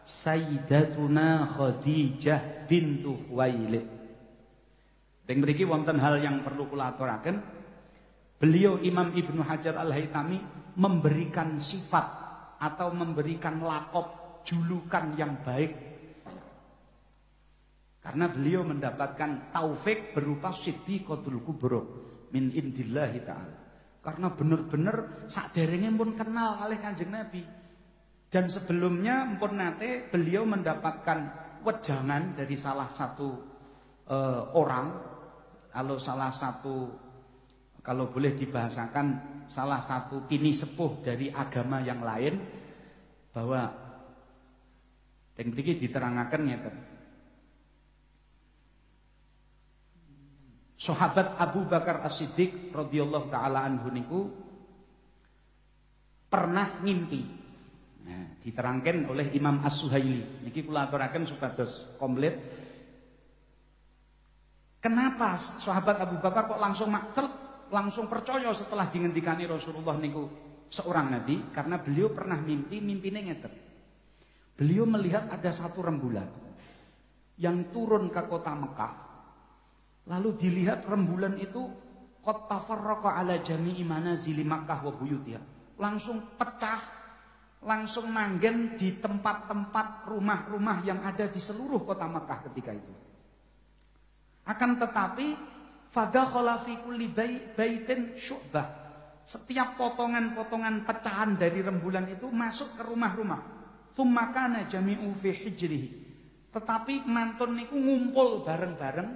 Sayyidatuna Khadijah bintu Khuwailid. Teng mriki wonten hal yang perlu kula aturaken. Beliau Imam Ibnu Hajar Al-Haitami memberikan sifat atau memberikan lakop julukan yang baik karena beliau mendapatkan taufik berupa siddiqatul kubro min indillahi ta'ala. Karena benar-benar saderenge pun kenal oleh Kanjeng Nabi. Dan sebelumnya pun nate beliau mendapatkan wejangan dari salah satu uh, orang kalau salah satu kalau boleh dibahasakan salah satu kini sepuh dari agama yang lain bahwa mriki diterangkan ngeten Sahabat Abu Bakar As-Siddiq radhiyallahu taala anhu niku pernah ngimpi. Nah, diterangkan oleh Imam As-Suhaili. Niki kula aturaken supados komplit. Kenapa sahabat Abu Bakar kok langsung makcel, langsung percaya setelah dingendikani Rasulullah niku seorang nabi karena beliau pernah mimpi, mimpine ngeten. Beliau melihat ada satu rembulan yang turun ke kota Mekah Lalu dilihat rembulan itu qad tafarraqa ala jami'i manazili Makkah wa buyutiha. Langsung pecah, langsung manggen di tempat-tempat rumah-rumah yang ada di seluruh kota Makkah ketika itu. Akan tetapi fadakhala fi. Setiap potongan-potongan pecahan dari rembulan itu masuk ke rumah-rumah. Tumakana jami'u fi hijrihi. Tetapi mantun niku ngumpul bareng-bareng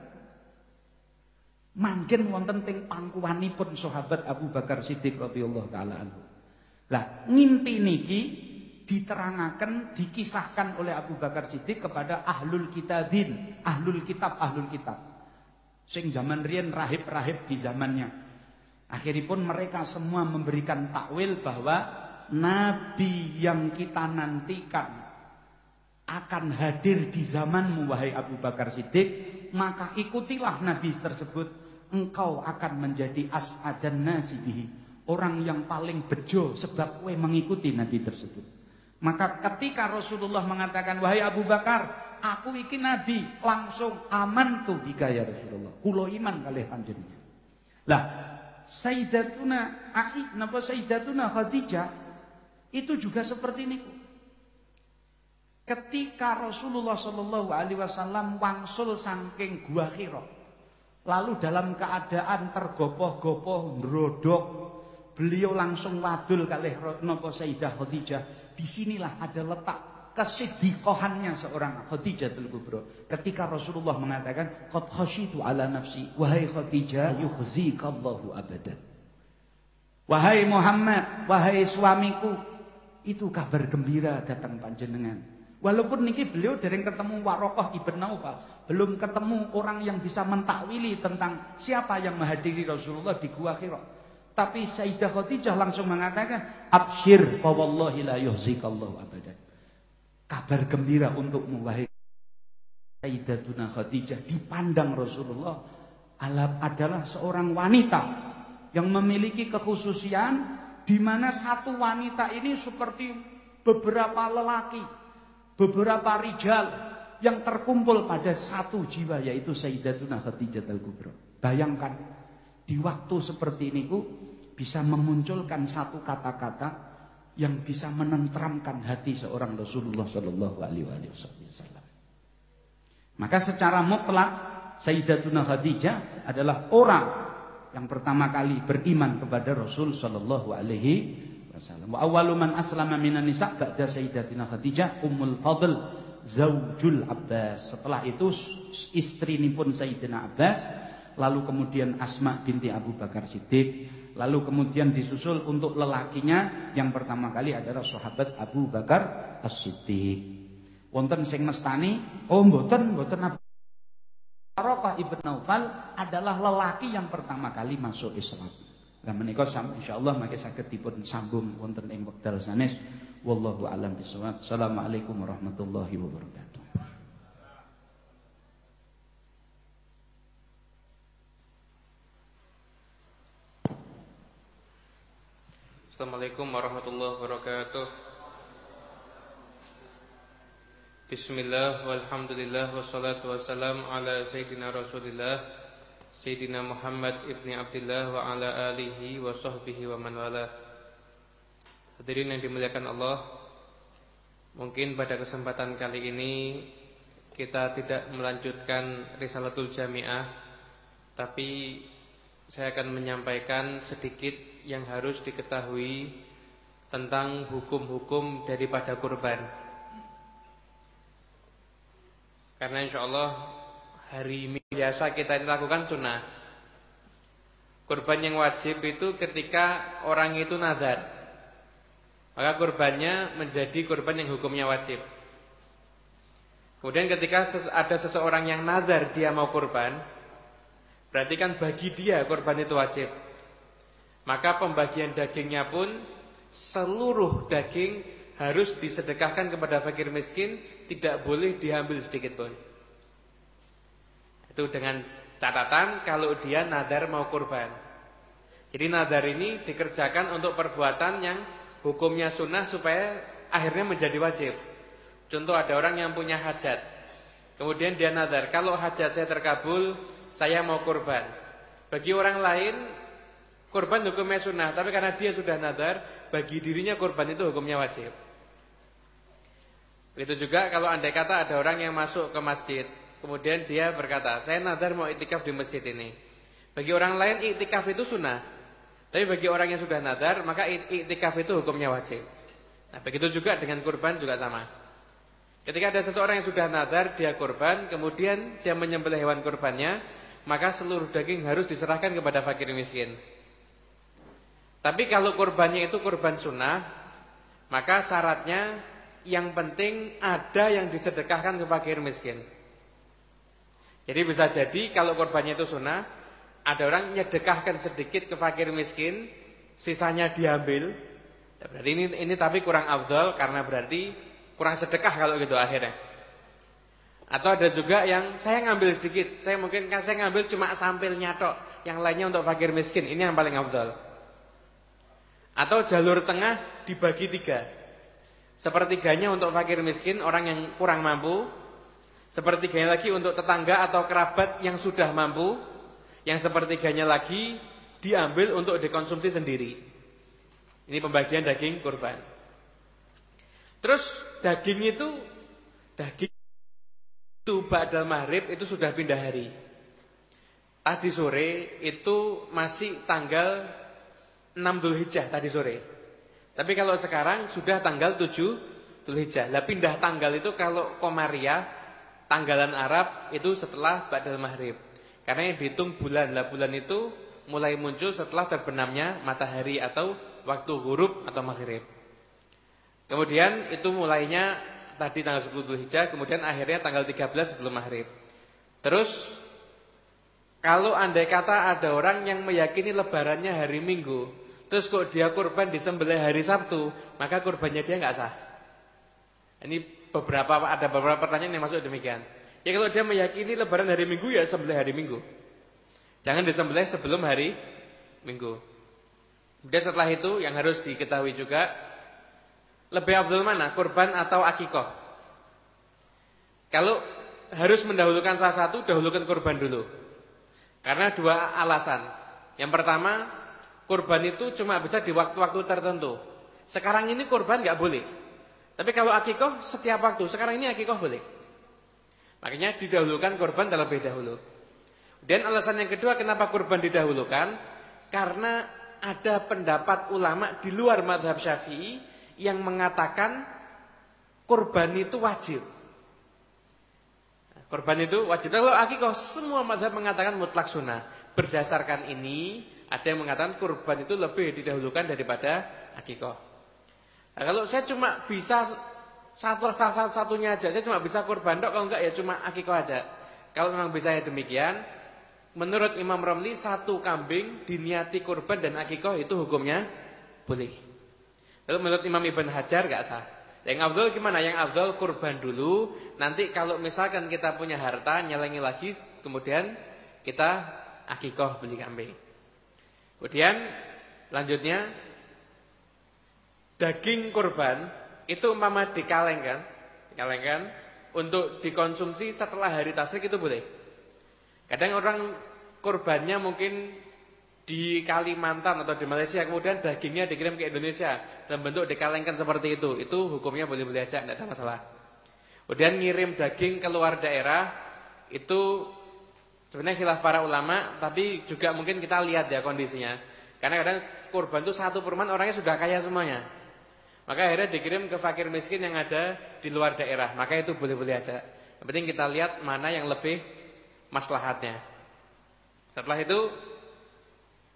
manggen wonten teng pangkuwanipun sahabat Abu Bakar Siddiq radhiyallahu taala anhu. Lah, ngimpi niki diterangaken, dikisahkan oleh Abu Bakar Siddiq kepada ahlul kitabin, ahlul kitab, ahlul kitab. Sing zaman riyen rahib-rahib di zamannya. Akhiripun mereka semua memberikan takwil bahwa nabi yang kita nantikan akan hadir di zamanmu wahai Abu Bakar Siddiq, maka ikutilah nabi tersebut engkau akan menjadi as'adan nasi bihi. Orang yang paling bejo sebab kue mengikuti Nabi tersebut. Maka ketika Rasulullah mengatakan, wahai Abu Bakar, aku iki Nabi, langsung aman tuh bika ya Rasulullah. Kulo iman kali panjenengan. Lah, Sayyidatuna Aisyah, napa Sayyidatuna Khadijah itu juga seperti ini. Ketika Rasulullah Shallallahu Alaihi Wasallam wangsul saking gua Hira, Lalu dalam keadaan tergopoh-gopoh, nrodok, beliau langsung wadul kalih napa Sayyidah Khadijah. Di sinilah ada letak kesidikohannya seorang Khadijatul Kubra. Ketika Rasulullah mengatakan, "Qad ala nafsi, wahai Khadijah, yukhzikallahu abadan." Wahai Muhammad, wahai suamiku, itu kabar gembira datang panjenengan. Walaupun niki beliau dereng ketemu Warokoh ibn Naufal, belum ketemu orang yang bisa mentakwili tentang siapa yang menghadiri Rasulullah di Gua Hira. Tapi Sayyidah Khadijah langsung mengatakan, "Absyir fa wallahi la yuhzikallahu abadan." Kabar gembira untukmu wahai Sayyidatuna Khadijah dipandang Rasulullah adalah seorang wanita yang memiliki kekhususian di mana satu wanita ini seperti beberapa lelaki, beberapa rijal yang terkumpul pada satu jiwa yaitu Sayyidatuna Khadijah Al-Kubra. Bayangkan di waktu seperti ini ku bisa memunculkan satu kata-kata yang bisa menentramkan hati seorang Rasulullah Shallallahu Alaihi Wasallam. Maka secara mutlak Sayyidatuna Khadijah adalah orang yang pertama kali beriman kepada Rasul Shallallahu Alaihi Wasallam. Wa awwalu man aslama minan nisa ba'da Sayyidatina Khadijah Ummul Fadl Zaujul Abbas. Setelah itu istri ini pun Sayyidina Abbas, lalu kemudian Asma binti Abu Bakar Siddiq, Lalu kemudian disusul untuk lelakinya yang pertama kali adalah sahabat Abu Bakar As-Siddiq. Wonten sing mestani, oh mboten mboten Abu Waraqah ibn Naufal adalah lelaki yang pertama kali masuk Islam. Lah menika insyaallah mangke saged dipun sambung wonten ing wekdal sanes. Wallahu a'lam bishawab. Assalamualaikum warahmatullahi wabarakatuh. Assalamualaikum warahmatullahi wabarakatuh. Bismillah walhamdulillah wassalatu wassalam ala sayyidina rasulillah Sayyidina Muhammad ibni Abdullah wa ala alihi wa sahbihi wa man wala. Hadirin yang dimuliakan Allah Mungkin pada kesempatan kali ini Kita tidak melanjutkan Risalatul Jami'ah Tapi saya akan menyampaikan sedikit yang harus diketahui tentang hukum-hukum daripada kurban. Karena insya Allah hari biasa kita lakukan sunnah. Kurban yang wajib itu ketika orang itu nazar. Maka kurbannya menjadi kurban yang hukumnya wajib. Kemudian ketika ada seseorang yang nazar dia mau kurban, berarti kan bagi dia kurban itu wajib. Maka pembagian dagingnya pun seluruh daging harus disedekahkan kepada fakir miskin, tidak boleh diambil sedikit pun. Itu dengan catatan kalau dia nadar mau kurban. Jadi nadar ini dikerjakan untuk perbuatan yang hukumnya sunnah supaya akhirnya menjadi wajib. Contoh ada orang yang punya hajat. Kemudian dia nadar, kalau hajat saya terkabul, saya mau kurban. Bagi orang lain Korban hukumnya sunnah, tapi karena dia sudah nadar, bagi dirinya korban itu hukumnya wajib. Itu juga kalau andai kata ada orang yang masuk ke masjid, kemudian dia berkata, saya nadar mau itikaf di masjid ini. Bagi orang lain itikaf itu sunnah, tapi bagi orang yang sudah nadar, maka itikaf itu hukumnya wajib. Nah begitu juga dengan korban juga sama. Ketika ada seseorang yang sudah nadar, dia korban, kemudian dia menyembelih hewan korbannya, maka seluruh daging harus diserahkan kepada fakir miskin. Tapi kalau kurbannya itu kurban sunnah, maka syaratnya yang penting ada yang disedekahkan ke fakir miskin. Jadi bisa jadi kalau kurbannya itu sunnah, ada orang nyedekahkan sedikit ke fakir miskin, sisanya diambil. Ya, berarti ini ini tapi kurang afdal karena berarti kurang sedekah kalau gitu akhirnya. Atau ada juga yang saya ngambil sedikit, saya mungkin kan saya ngambil cuma sampilnya tok, yang lainnya untuk fakir miskin. Ini yang paling afdal. Atau jalur tengah dibagi tiga. Sepertiganya untuk fakir miskin Orang yang kurang mampu. Sepertiganya lagi untuk tetangga atau kerabat yang sudah mampu. Yang sepertiganya lagi diambil untuk dikonsumsi sendiri. Ini pembagian daging kurban. Terus daging itu Daging itu Ba'dal Maghrib itu sudah pindah hari. Tadi sore itu masih tanggal 6 Dzulhijjah tadi sore. Tapi kalau sekarang sudah tanggal 7 Dzulhijjah. Lah pindah tanggal itu kalau Komariah tanggalan Arab itu setelah Ba'dal Maghrib. Karena yang dihitung bulan. Lah bulan itu mulai muncul setelah terbenamnya matahari atau waktu huruf atau maghrib. Kemudian itu mulainya tadi tanggal 10 Dzulhijjah, kemudian akhirnya tanggal 13 sebelum maghrib. Terus kalau andai kata ada orang yang meyakini lebarannya hari Minggu, terus kok dia kurban disembelih hari Sabtu, maka kurbannya dia nggak sah. Ini beberapa ada beberapa pertanyaan yang masuk demikian. Ya kalau dia meyakini lebaran hari Minggu ya sembelih hari Minggu. Jangan disembelih sebelum hari Minggu. Kemudian setelah itu yang harus diketahui juga lebih afdal mana? Kurban atau akikoh? Kalau harus mendahulukan salah satu, dahulukan kurban dulu. Karena dua alasan. Yang pertama, kurban itu cuma bisa di waktu-waktu tertentu. Sekarang ini kurban nggak boleh. Tapi kalau akikoh setiap waktu. Sekarang ini akikoh boleh. Makanya didahulukan kurban terlebih dahulu. Dan alasan yang kedua kenapa kurban didahulukan? Karena ada pendapat ulama di luar madhab syafi'i yang mengatakan korban itu wajib. Korban itu wajib. Kalau akikoh semua madhab mengatakan mutlak sunnah. Berdasarkan ini ada yang mengatakan korban itu lebih didahulukan daripada akikoh. Nah, kalau saya cuma bisa satu salah satunya aja, saya cuma bisa korban dok, kalau enggak ya cuma akikoh aja. Kalau memang bisa ya demikian, menurut Imam Romli satu kambing diniati korban dan akikoh itu hukumnya boleh. Lalu menurut Imam Ibn Hajar gak sah. Yang afdal gimana? Yang afdal kurban dulu. Nanti kalau misalkan kita punya harta, nyelengi lagi, kemudian kita akikoh beli kambing. Kemudian lanjutnya daging kurban itu umpama dikalengkan, dikalengkan untuk dikonsumsi setelah hari tasrik itu boleh. Kadang orang kurbannya mungkin di Kalimantan atau di Malaysia kemudian dagingnya dikirim ke Indonesia dalam bentuk dikalengkan seperti itu. Itu hukumnya boleh-boleh aja tidak ada masalah. Kemudian ngirim daging ke luar daerah itu sebenarnya khilaf para ulama tapi juga mungkin kita lihat ya kondisinya. Karena kadang kurban itu satu perumahan orangnya sudah kaya semuanya. Maka akhirnya dikirim ke fakir miskin yang ada di luar daerah. Maka itu boleh-boleh aja. Yang penting kita lihat mana yang lebih maslahatnya. Setelah itu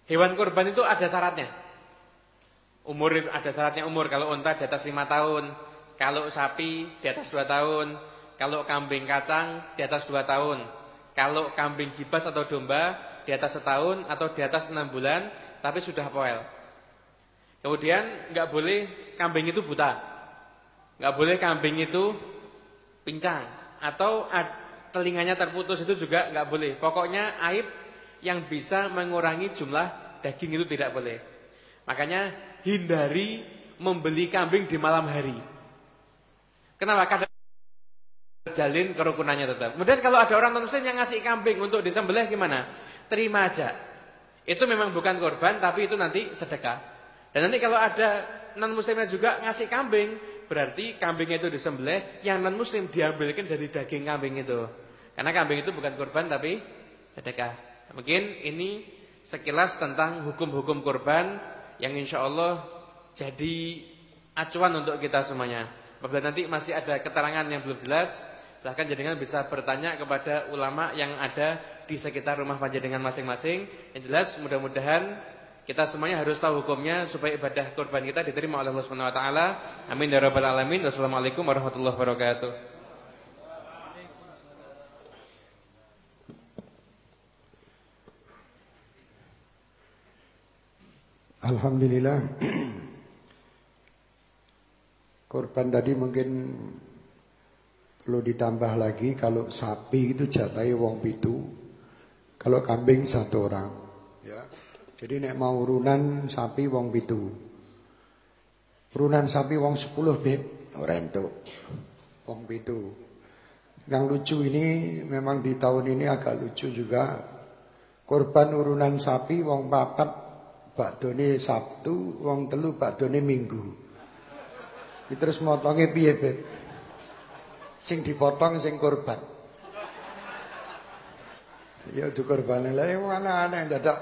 Hewan kurban itu ada syaratnya. Umur ada syaratnya umur. Kalau unta di atas 5 tahun, kalau sapi di atas 2 tahun, kalau kambing kacang di atas 2 tahun, kalau kambing gibas atau domba di atas setahun atau di atas 6 bulan tapi sudah poel. Kemudian nggak boleh kambing itu buta. nggak boleh kambing itu pincang atau telinganya terputus itu juga nggak boleh. Pokoknya aib yang bisa mengurangi jumlah daging itu tidak boleh. Makanya hindari membeli kambing di malam hari. Kenapa? Kadang jalin kerukunannya tetap. Kemudian kalau ada orang non muslim yang ngasih kambing untuk disembelih gimana? Terima aja. Itu memang bukan korban tapi itu nanti sedekah. Dan nanti kalau ada non muslimnya juga ngasih kambing, berarti kambingnya itu disembelih, yang non muslim diambilkan dari daging kambing itu. Karena kambing itu bukan korban tapi sedekah. Mungkin ini sekilas tentang hukum-hukum kurban yang insya Allah jadi acuan untuk kita semuanya. Apabila nanti masih ada keterangan yang belum jelas, silahkan jenengan bisa bertanya kepada ulama yang ada di sekitar rumah panjenengan masing-masing. Yang jelas mudah-mudahan kita semuanya harus tahu hukumnya supaya ibadah kurban kita diterima oleh Allah Subhanahu wa taala. Amin ya. Wassalamualaikum warahmatullahi wabarakatuh. Alhamdulillah. Korban tadi mungkin Perlu ditambah lagi Kalau sapi itu jatai wong pitu Kalau kambing satu orang ya. Jadi nek mau urunan sapi wong pitu. Urunan sapi wong sepuluh beb. Rento Wong pitu. Yang lucu ini Memang di tahun ini agak lucu juga. Korban urunan sapi wong papat bakdone Sabtu, wong telu bakdone Minggu. Iki terus motonge piye, Beb? Sing dipotong sing korban. Ya udah korban lah yang mana aneh dadak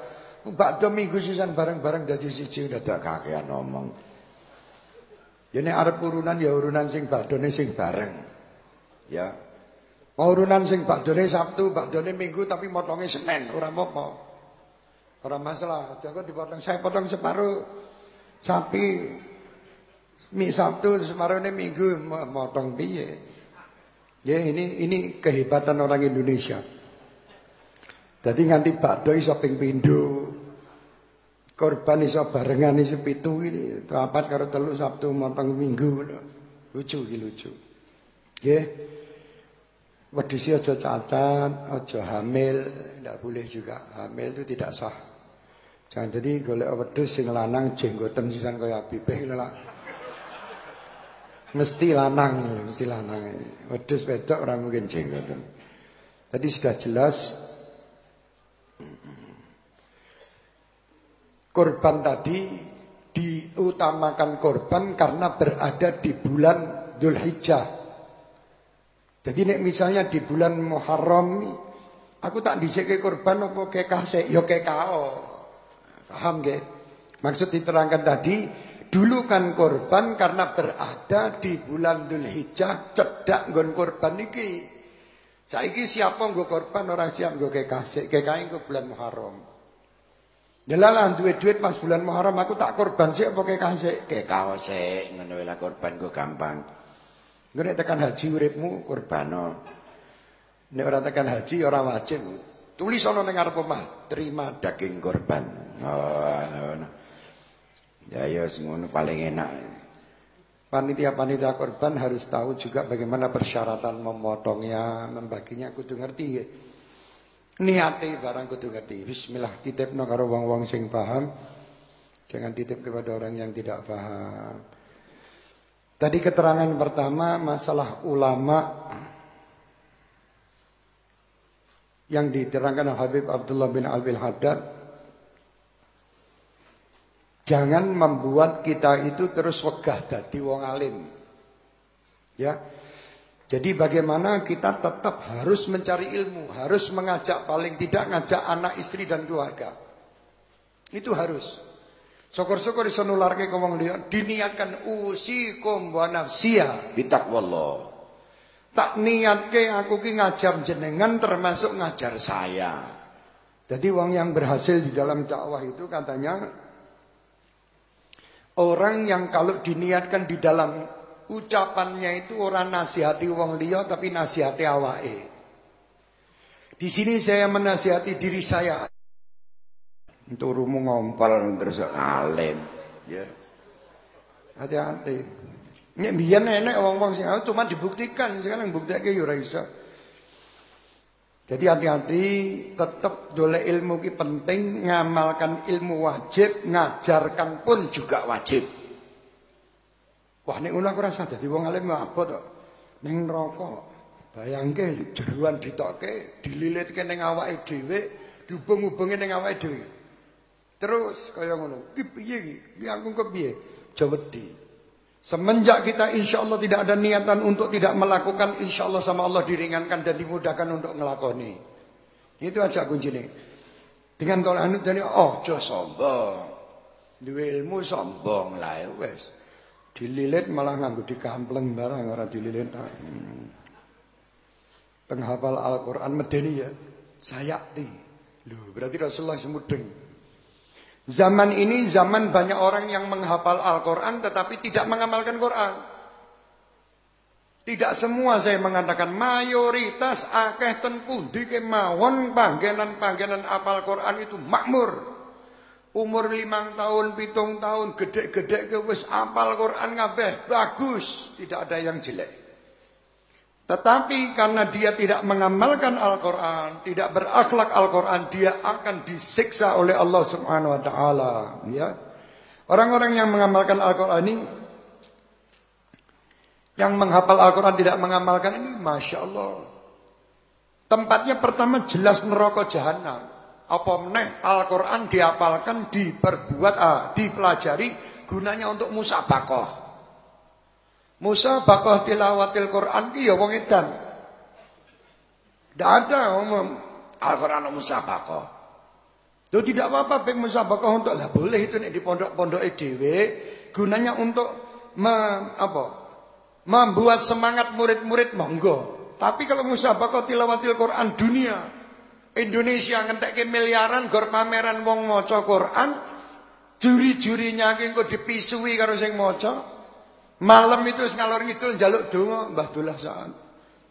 bakdo minggu sisan bareng-bareng dadi siji dadak kakean ngomong. Ya nek arep urunan ya urunan sing bakdone sing bareng. Ya. Mau urunan sing bakdone Sabtu, bakdone Minggu tapi motongnya Senin, ora apa-apa. Ora masalah. Jangan dipotong saya potong separuh sapi mi Sabtu separuhnya Minggu motong piye. Ya ini ini kehebatan orang Indonesia. Jadi nganti bakdo iso ping pindho. Korban iso barengan iso pitu ini. Papat karo telu Sabtu motong Minggu Lucu iki lucu. Nggih. Wedhus aja cacat, aja hamil, tidak boleh juga. Hamil itu tidak sah. Jangan jadi golek wedhus sing lanang jenggoten sisan kaya Habibeh lho. Mesti lanang, mesti lanang. Wedhus wedok ora mungkin jenggoten. Tadi sudah jelas Korban tadi diutamakan korban karena berada di bulan Dhul Hijjah. Jadi nek misalnya di bulan Muharram aku tak diseke korban apa ke kasih ya ke kao. Paham gak? Maksud diterangkan tadi dulu kan korban karena berada di bulan Dhul Hijjah cedak nggon korban iki. Saiki siapa nggo korban orang siap nggo kekasih, kekae nggo bulan Muharram. Delalah duit-duit pas bulan Muharram aku tak korban sih apa kekasih, kekao sik ngono korban nggo gampang. Nek tekan haji uripmu korbano. Nek ora tekan haji ora wajib. Tulis ana ning ngarep omah, terima daging korban. Oh, ngono. Ya ya ngono paling enak. Panitia-panitia korban harus tahu juga bagaimana persyaratan memotongnya, membaginya kudu ngerti ya. Niate barang kudu ngerti. Bismillah titipno karo wong-wong sing paham. Jangan titip kepada orang yang tidak paham. Tadi keterangan pertama masalah ulama yang diterangkan Habib Abdullah bin Albil Haddad Jangan membuat kita itu terus wegah dadi wong alim. Ya. Jadi bagaimana kita tetap harus mencari ilmu, harus mengajak paling tidak ngajak anak istri dan keluarga. Itu harus. Syukur-syukur iso nularke ke wong liya diniatkan usikum wa nafsiya bitaqwallah. Tak niatke aku ki ngajar jenengan termasuk ngajar saya. Jadi wong yang berhasil di dalam dakwah itu katanya Orang yang kalau diniatkan di dalam ucapannya itu orang nasihati wong liya tapi nasihati awake. Di sini saya menasihati diri saya. Turumu ngompol terus alim, ya. Hati-hati. Nek biyen enek wong-wong sing cuma dibuktikan, sekarang buktike ya ora iso. Jadi hati-hati, tetap dole ilmu ki penting, ngamalkan ilmu wajib, ngajarkan pun juga wajib. Wah nek ngono aku rasa dadi wong alim apa to? Ning neraka. Bayangke jeruan ditokke, dililitke ning awake dhewe, dihubung-hubungi ning awake dhewe. Terus kaya ngono. Ki piye iki? Ki aku kepiye? Jawedi. Semenjak kita insya Allah tidak ada niatan untuk tidak melakukan, insya Allah sama Allah diringankan dan dimudahkan untuk ngelakoni. Itu aja kuncinya. Dengan tolak anu jadi oh jo sombong. Duwe ilmu sombong lah ya wes. Dililit malah nganggo dikampleng barang ora dililit. Hmm. Penghafal Al-Qur'an medeni ya. Sayakti. Loh, berarti Rasulullah semudeng. Zaman ini zaman banyak orang yang menghafal Al-Quran tetapi tidak mengamalkan Quran. Tidak semua saya mengatakan mayoritas akeh ten pundi kemawon panggenan-panggenan apal Quran itu makmur. Umur limang tahun, pitung tahun, gede-gede ke apal Quran ngabeh, bagus, tidak ada yang jelek. Tetapi karena dia tidak mengamalkan Al-Quran, tidak berakhlak Al-Quran, dia akan disiksa oleh Allah Subhanahu Wa Taala. Ya, orang-orang yang mengamalkan Al-Quran ini, yang menghafal Al-Quran tidak mengamalkan ini, masya Allah. Tempatnya pertama jelas neraka jahanam. Apa meneh Al-Quran diapalkan, diperbuat, ah, dipelajari, gunanya untuk musabakoh. Musa bakal tilawatil Quran ki ya wong edan. Ndak ada umum Al-Qur'an musabaqah. Itu tidak apa-apa pek musabaqah untuk lah boleh itu nih di pondok-pondok EDW gunanya untuk me, apa? membuat semangat murid-murid monggo. Tapi kalau musabaqah tilawatil Quran dunia Indonesia ngentekke miliaran gor pameran wong maca Quran, juri-jurinya engko dipisui karo sing maca. Malam itu ngalor ngidul njaluk donga Mbah Dullah saat.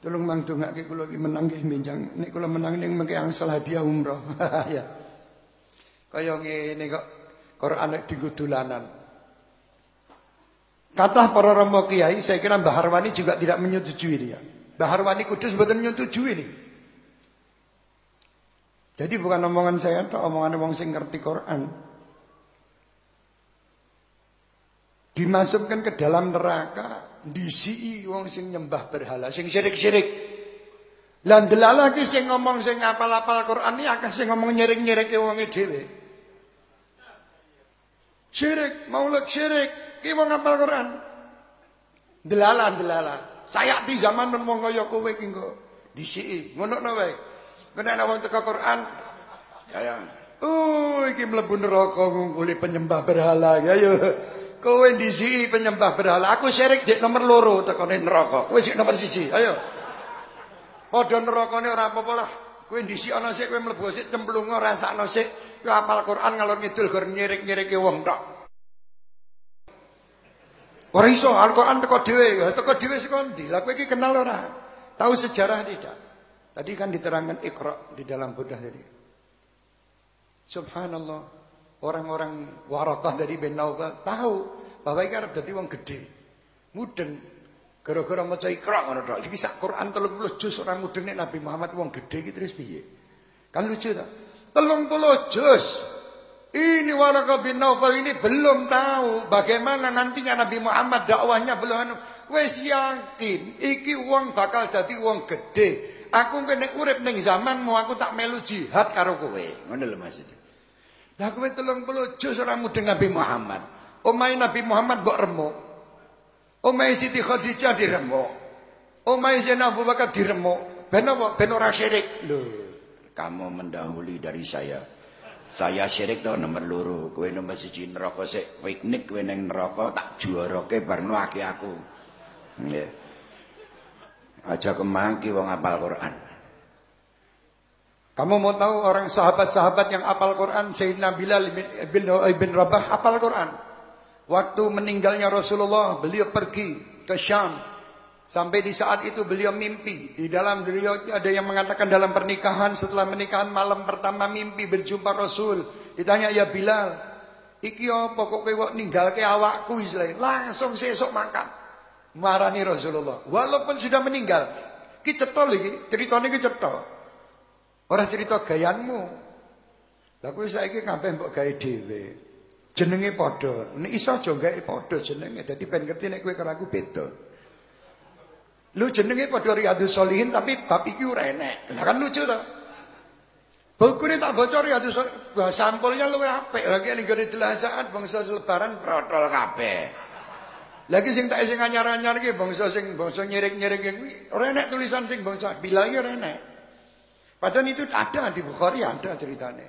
Tolong mang dongake kula iki menang nggih minjang. Nek kula menang ning mengke angsal hadiah umroh. ya. Kaya ngene kok Quran nek dienggo dolanan. Kata para romo kiai, saya kira Mbah Harwani juga tidak menyetujui dia. Mbah Harwani Kudus betul menyetujui ini. Jadi bukan omongan saya, omongan orang sing ngerti Quran. Dimasukkan ke dalam neraka, disi wong sing nyembah berhala, sing syirik-syirik. Lan delala ki sing ngomong sing apal-apal Quran iki akeh sing ngomong nyirik-nyirike wonge dhewe. Syirik, maulid syirik, ki wong apal Quran. Delala delala. Saya di zaman men wong kaya kowe ki engko disiki, ngono wae. Kena ana wong teko Quran. Ya ya. Oh, iki mlebu neraka ngungkuli penyembah berhala. Ya yo. Kowe disiki penyembah berhala. Aku syirik dik nomor loro tekone neraka. Kowe sik nomor siji. Ayo. Padha nerakane ora apa-apa lah. Kowe disiki ana sik kowe mlebu sik cemplunga rasakno sik. Kowe apal Quran ngalor ngidul gor nyirik-nyirike wong tok. Ora iso Al-Qur'an teko dhewe, teko dhewe saka ndi? Lah kowe kenal ora? Tahu sejarah tidak? Tadi kan diterangkan Iqra di dalam Buddha tadi. Subhanallah. Orang-orang warakah dari bin Naufal tahu bahwa iki arep dadi wong gede. Mudeng. Gara-gara maca Iqra ngono tok. Iki sak Quran 30 juz orang mudeng nek Nabi Muhammad wong gede iki terus piye? Kan lucu ta? 30 juz. Ini Warakah bin Naufal ini belum tahu bagaimana nantinya Nabi Muhammad dakwahnya belum anu. Wes yakin iki wong bakal jadi wong gede. Aku kene urip ning zamanmu aku tak melu jihad karo kowe. Ngono lho maksudnya. Lah kowe 30 juz ora mudeng Nabi Muhammad. Omahe Nabi Muhammad mbok remuk. Omahe Siti Khadijah diremuk. Omahe Zainab Abu Bakar diremuk. Ben apa? Ben ora syirik. Lho, kamu mendahului dari saya. Saya syirik to nomor loro, kowe nomor siji neraka sik piknik kowe ning neraka tak juarake barno aki aku. Nggih. Aja kemangki wong apal Quran. Kamu mau tahu orang sahabat-sahabat yang apal Quran Sayyidina Bilal bin, bin, bin Rabah apal Quran. Waktu meninggalnya Rasulullah, beliau pergi ke Syam. Sampai di saat itu beliau mimpi. Di dalam beliau ada yang mengatakan dalam pernikahan setelah menikahan malam pertama mimpi berjumpa Rasul. Ditanya ya Bilal, iki apa kok kowe ninggalke awakku istilahnya. Langsung sesuk makan. Marani Rasulullah. Walaupun sudah meninggal. Ki cetha iki, ceritane ki cetha. Ora cerita gayanmu. Lah kowe saiki kabeh mbok gawe dhewe. Jenenge padha. Nek iso aja gawe padha jenenge. Dadi ben ngerti nek kowe karo aku. Lu jenenge padha Riyadhus Shalihin tapi bab iki ora enek. Lah kan lucu to. Bukune tak baca Riyadhus Shalihin. Sampulnya luwih apik. Lagi ning gone saat bangsa lebaran protol kabeh. Lagi sing tak sing anyar-anyar iki bangsa sing bangsa nyirik-nyirik kuwi tulisan sing bangsa bilang ora enek. Padahal itu ada di Bukhari ada ceritanya.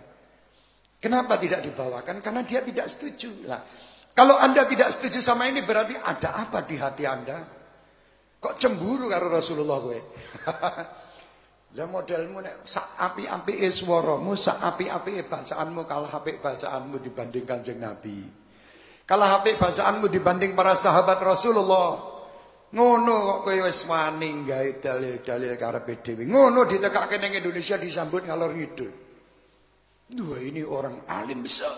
Kenapa tidak dibawakan? Karena dia tidak setuju. Lah, kalau Anda tidak setuju sama ini berarti ada apa di hati Anda? Kok cemburu karo Rasulullah gue? Lah modelmu nek sak api-apike swaramu, sak api-apike bacaanmu kalah apik bacaanmu dibanding Kanjeng Nabi. Kalah apik bacaanmu dibanding para sahabat Rasulullah. Ngono kok kowe wis wani gawe dalil-dalil karepe dhewe. Ngono ditekake ning Indonesia disambut ngalor ngidul. Dua ini orang alim besar.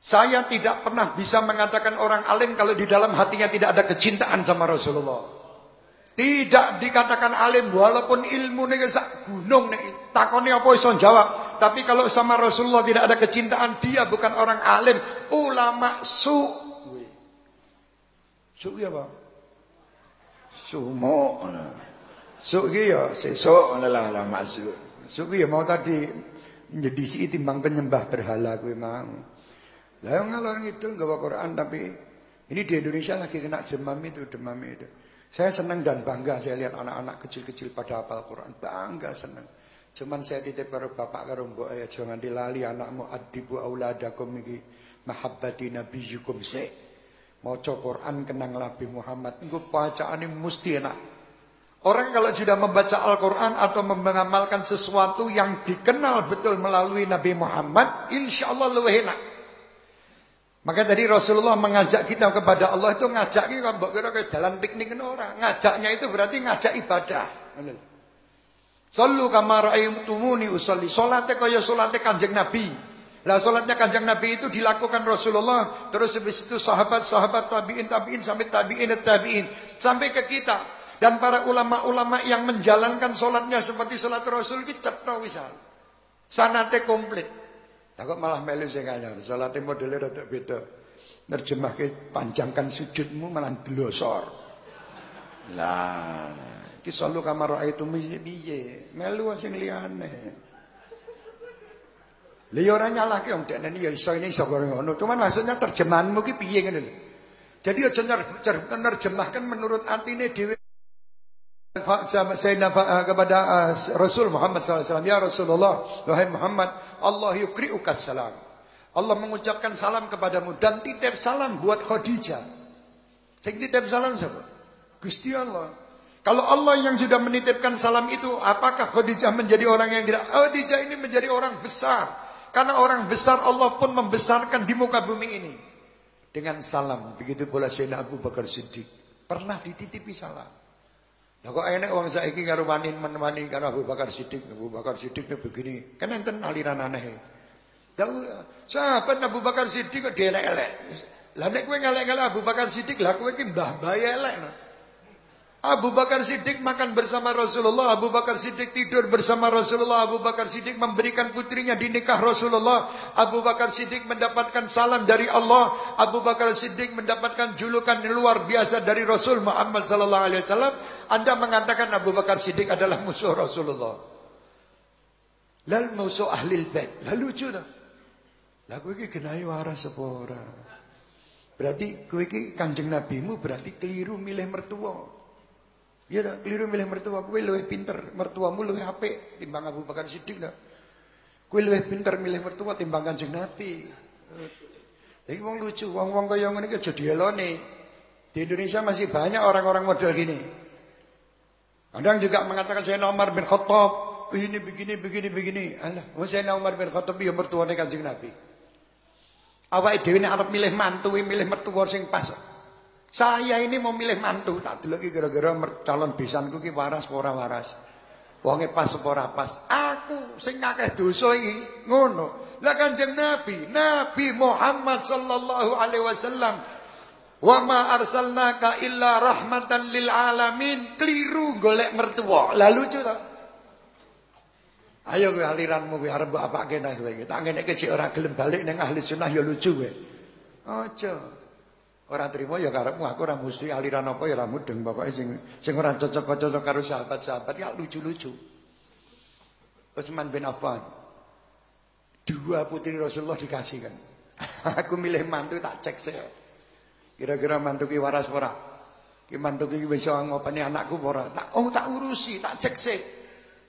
Saya tidak pernah bisa mengatakan orang alim kalau di dalam hatinya tidak ada kecintaan sama Rasulullah. Tidak dikatakan alim walaupun ilmu ning sak gunung nek takone apa iso jawab. Tapi kalau sama Rasulullah tidak ada kecintaan, dia bukan orang alim, ulama su. Su apa? Sumo. Su ki ya sesuk lah lah masuk. Su ki ya mau tadi jadi si timbang penyembah berhala kuwi mau. Lah yang ngalor ngidul gawa Quran tapi ini di Indonesia lagi kena demam itu, demam itu. Saya senang dan bangga saya lihat anak-anak kecil-kecil pada hafal Quran. Bangga senang. Cuman saya titip karo bapak karo mbok ya jangan dilali anakmu adibu auladakum iki mahabbati nabiyyukum se. Maca Quran kenang Nabi Muhammad. Engko bacaane mesti enak. Orang kalau sudah membaca Al-Quran atau mengamalkan sesuatu yang dikenal betul melalui Nabi Muhammad, insya Allah lebih enak. Maka tadi Rasulullah mengajak kita kepada Allah itu ngajak kita mbok kira ke jalan piknik orang. Ngajaknya itu berarti ngajak ibadah. Sallu kama ra'aytumuni usolli. Salatnya kaya salatnya Kanjeng Nabi. Lah salatnya Kanjeng Nabi itu dilakukan Rasulullah, terus habis itu sahabat-sahabat tabi'in tabi'in sampai tabi'in tabi'in sampai ke kita. Dan para ulama-ulama yang menjalankan solatnya seperti solat Rasul ini cetha wisal. Sanate komplit. Lah kok malah melu sing anyar. Salate modele rada beda. Nerjemahke panjangkan sujudmu malah glosor. Lah, iki salu kamar itu piye? Melu sing liyane. Lha ya ora nyalahke wong dekne ya iso ini iso ngono. Cuman maksudnya terjemahanmu ki piye ngene lho. Jadi aja nerjemahkan menurut atine dhewe. Sayyidina eh, kepada eh, Rasul Muhammad SAW Ya Rasulullah Wahai Muhammad Allah yukri'uka salam Allah mengucapkan salam kepadamu Dan titip salam buat Khadijah Saya titip salam siapa? Gusti Allah Kalau Allah yang sudah menitipkan salam itu Apakah Khadijah menjadi orang yang tidak Khadijah ini menjadi orang besar Karena orang besar Allah pun membesarkan di muka bumi ini Dengan salam Begitu pula Sayyidina Abu Bakar Siddiq Pernah dititipi salam lah kok enek wong saiki karo wani menemani karo Abu Bakar Siddiq, Abu Bakar Siddiq begini. Kan enten aliran aneh. Lah sahabat Abu Bakar Siddiq kok dielek-elek. Lah nek kowe ngelek-ngelek Abu Bakar Siddiq, lah kowe ki mbah-mbah elek. Abu Bakar Siddiq makan bersama Rasulullah, Abu Bakar Siddiq tidur bersama Rasulullah, Abu Bakar Siddiq memberikan putrinya di nikah Rasulullah, Abu Bakar Siddiq mendapatkan salam dari Allah, Abu Bakar Siddiq mendapatkan julukan luar biasa dari Rasul Muhammad sallallahu alaihi wasallam. Anda mengatakan Abu Bakar Siddiq adalah musuh Rasulullah. Lalu musuh ahli bait. Lalu lucu. Lagu ini kenai waras sepora. Berarti kowe iki Kanjeng Nabimu berarti keliru milih mertua. Ya dah, keliru milih mertua. Kue lebih pinter, mertuamu lebih apik timbang Abu Bakar Siddiq dah. Kue lebih pinter milih mertua timbang Kanjeng Nabi. Jadi wong lucu, wong-wong kaya ngene iki aja dieloni. Di Indonesia masih banyak orang-orang model gini. Kadang juga mengatakan saya Umar bin Khattab ini begini begini begini. Alah, wong saya Umar bin Khattab ya mertuane Kanjeng Nabi. Awake dhewe nek arep milih mantu, milih mertua sing pas. Saya ini mau milih mantu, tak lagi kira-kira calon bisanku ki waras ora waras. Wonge pas apa pas. Aku sing akeh dosa iki ngono. Lah Kanjeng Nabi, Nabi Muhammad sallallahu alaihi wasallam Wa ma arsalnaka illa rahmatan lil alamin. Keliru golek mertua. Lah lucu ta? Ayo kowe aliranmu kowe arep apake nang kowe. Tak ngene iki ora gelem balik ning ahli sunnah ya lucu kowe. Aja. Ora trimo ya karepmu aku ora mesti aliran apa ya ora mudeng pokoke sing sing ora cocok-cocok karo sahabat-sahabat ya lucu-lucu. Utsman bin Affan. Dua putri Rasulullah dikasihkan. aku milih mantu tak cek saya. Kira-kira mantu ki waras ora? Ki mantu ki bisa ngopeni anakku ora? Tak oh tak urusi, tak cek saya.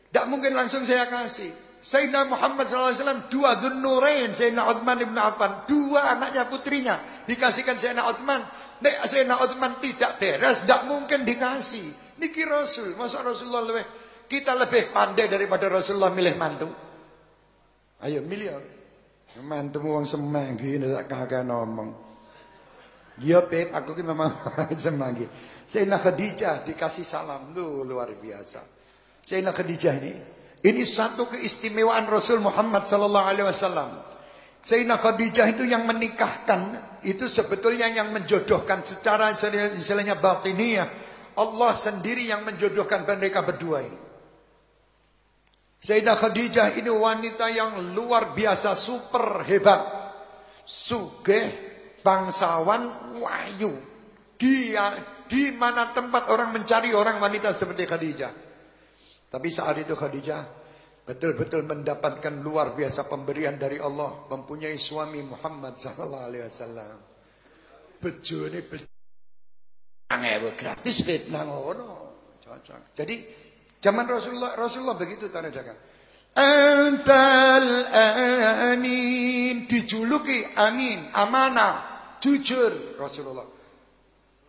Tidak mungkin langsung saya kasih. Sayyidina Muhammad SAW dua Nurain Sayyidina Uthman ibn Affan. Dua anaknya putrinya dikasihkan Sayyidina Uthman. Nek Sayyidina Uthman tidak beres tidak mungkin dikasih. Niki Rasul masa Rasulullah lebih kita lebih pandai daripada Rasulullah milih mantu. Ayo milih mantu uang semanggi tak kakek ngomong. Ya Pep aku ki memang semanggi Sayyidina Khadijah dikasih salam lu luar biasa. Sayyidina Khadijah ini ini satu keistimewaan Rasul Muhammad sallallahu alaihi wasallam. Sayyidina Khadijah itu yang menikahkan, itu sebetulnya yang menjodohkan secara istilahnya batiniah. Allah sendiri yang menjodohkan mereka berdua ini. Sayyidah Khadijah ini wanita yang luar biasa super hebat. Sugeh, bangsawan, wahyu. Dia di mana tempat orang mencari orang wanita seperti Khadijah. Tapi saat itu Khadijah betul-betul mendapatkan luar biasa pemberian dari Allah, mempunyai suami Muhammad sallallahu alaihi wasallam. Bejone bejone gratis fitnah ngono. Cocok. Jadi zaman Rasulullah Rasulullah begitu tanda jaga. Antal amin dijuluki amin, amanah, jujur Rasulullah.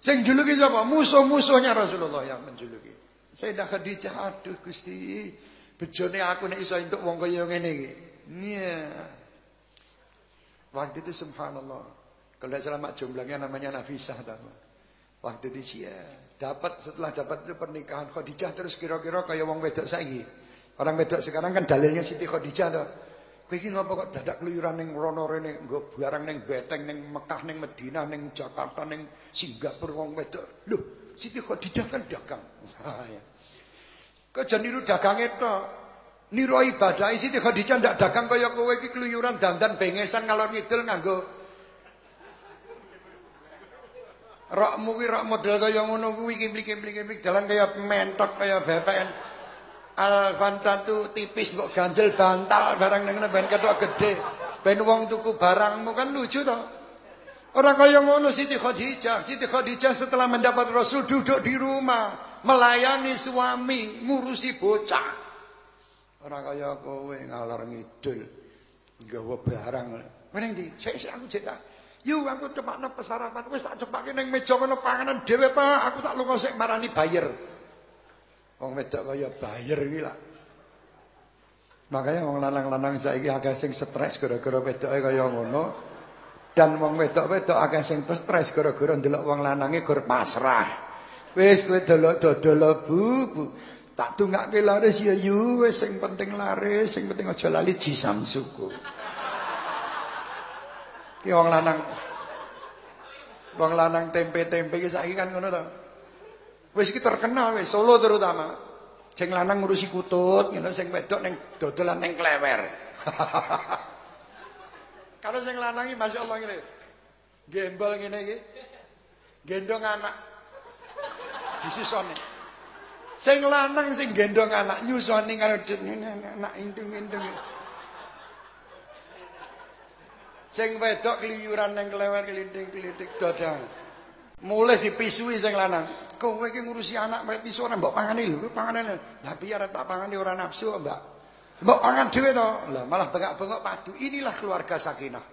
Sing juluki sapa? Musuh-musuhnya Rasulullah yang menjuluki. Sayyidah Khadijah, aduh Gusti, bejone aku nek iso entuk wong kaya ngene iki. Iya. Waktu itu subhanallah. Kalau tidak salah mak jumlahnya namanya Nafisah tama. Waktu itu sih ya. Dapat setelah dapat itu pernikahan Khadijah terus kira-kira kayak wong wedok saiki. Orang wedok sekarang kan dalilnya Siti Khadijah tuh. Kowe iki ngopo kok dadak keluyuran ning rono rene nggo barang ning Beteng ning Mekah ning Madinah ning Jakarta ning Singapura wong wedok. Loh, Siti Khadijah kan dagang. Ha ya. Kok jan niru dagange tok. Niru ibadah Siti Khadijah ndak dagang kaya kowe iki keluyuran dandan bengesan ngalor ngidul nganggo Rokmu ki rok model kaya ngono kuwi kimplik-kimplik dalan kaya mentok kaya BPN. Alvan satu tipis kok ganjel bantal barang ning ben ketok gede. Ben wong tuku barangmu kan lucu toh. Orang kaya ngono Siti Khadijah. Siti Khadijah setelah mendapat Rasul duduk di rumah, melayani suami, ngurusi bocah. Orang kaya kowe ngalor ngidul, nggawa barang. Meneng di, saya aku cetak. Yuk aku cepakno pesarapan. Wis tak cepake ning meja kono panganan dhewe, Pak. Aku tak lunga sik marani bayer. Wong wedok kaya bayer iki. Makanya wong lanang-lanang saiki akeh sing stres gara-gara wedoke kaya ngono. Dan wong wedok-wedok akeh sing stres gara-gara ndelok wong lanange gur pasrah. Wis kowe delok dodol bu, bu. Tak tungake laris ya yu, wis sing penting laris, sing penting aja lali jisam suku. Ki wong lanang. Wong lanang tempe-tempe iki saiki kan ngono to. Wis iki terkenal wis Solo terutama. Sing lanang ngurusi kutut, ngono sing wedok ning dodolan ning klewer. Kalau sing lanang iki masyaallah ngene. Gembol ngene iki. Gendong anak. Disisone. Sing lanang sing gendong anak nyusoni karo anak indung-indung. Sing wedok keliyuran nang klewer kelinting-kelinting dodang. Mulai dipisui sing lanang. Kowe iki ngurusi anak mek pisu ora mbok pangani lho, pangane. Lah piye tak pangani ora nafsu, Mbak. Mbok pangan dhewe to. Lah malah bengak-bengok padu. Inilah keluarga sakinah.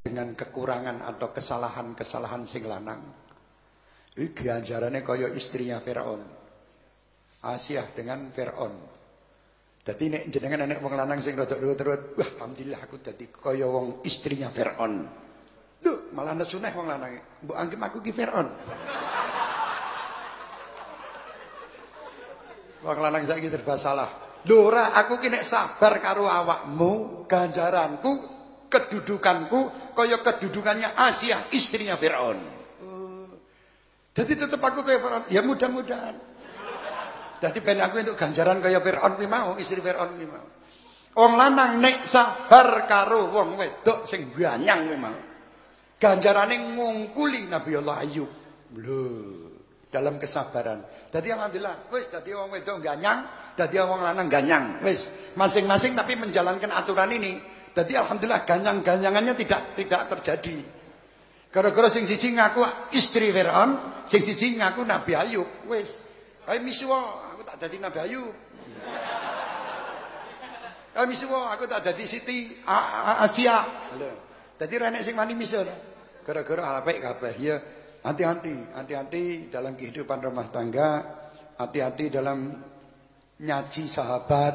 Dengan kekurangan atau kesalahan-kesalahan sing lanang. Iki ganjarane kaya istrinya Firaun. Asia dengan Firaun. Dadi nek jenengan anak wong lanang sing rada ruwet-ruwet, wah alhamdulillah aku dadi kaya wong istrinya Firaun. Lho, malah nesuneh wong lanang. Mbok anggap aku ki Firaun. Wong lanang saiki serba salah. Lho ora, aku ki nek sabar karo awakmu, ganjaranku, kedudukanku kaya kedudukannya Asia, istrinya Firaun. Jadi tetap aku kayak Firaun. Ya mudah-mudahan. Dadi ben aku untuk ganjaran kaya Firaun kuwi mau, istri Firaun kuwi mau. Wong lanang nek sabar karo wong wedok sing ganyang kuwi mau. Ganjarane ngungkuli Nabi Allah Ayub. Lho, dalam kesabaran. Dadi alhamdulillah, wis dadi wong wedok ganyang, dadi wong lanang ganyang. Wis, masing-masing tapi menjalankan aturan ini. Dadi alhamdulillah ganyang-ganyangannya tidak tidak terjadi. Gara-gara sing siji ngaku istri Firaun, sing siji ngaku Nabi Ayub. Wis. Ayo misuwa tak jadi Nabi Ayub. Kami semua aku tak jadi Siti Asia. Jadi renek sing wani miso. Gara-gara apik kabeh ya. Hati-hati, hati-hati dalam kehidupan rumah tangga, hati-hati dalam nyaci sahabat,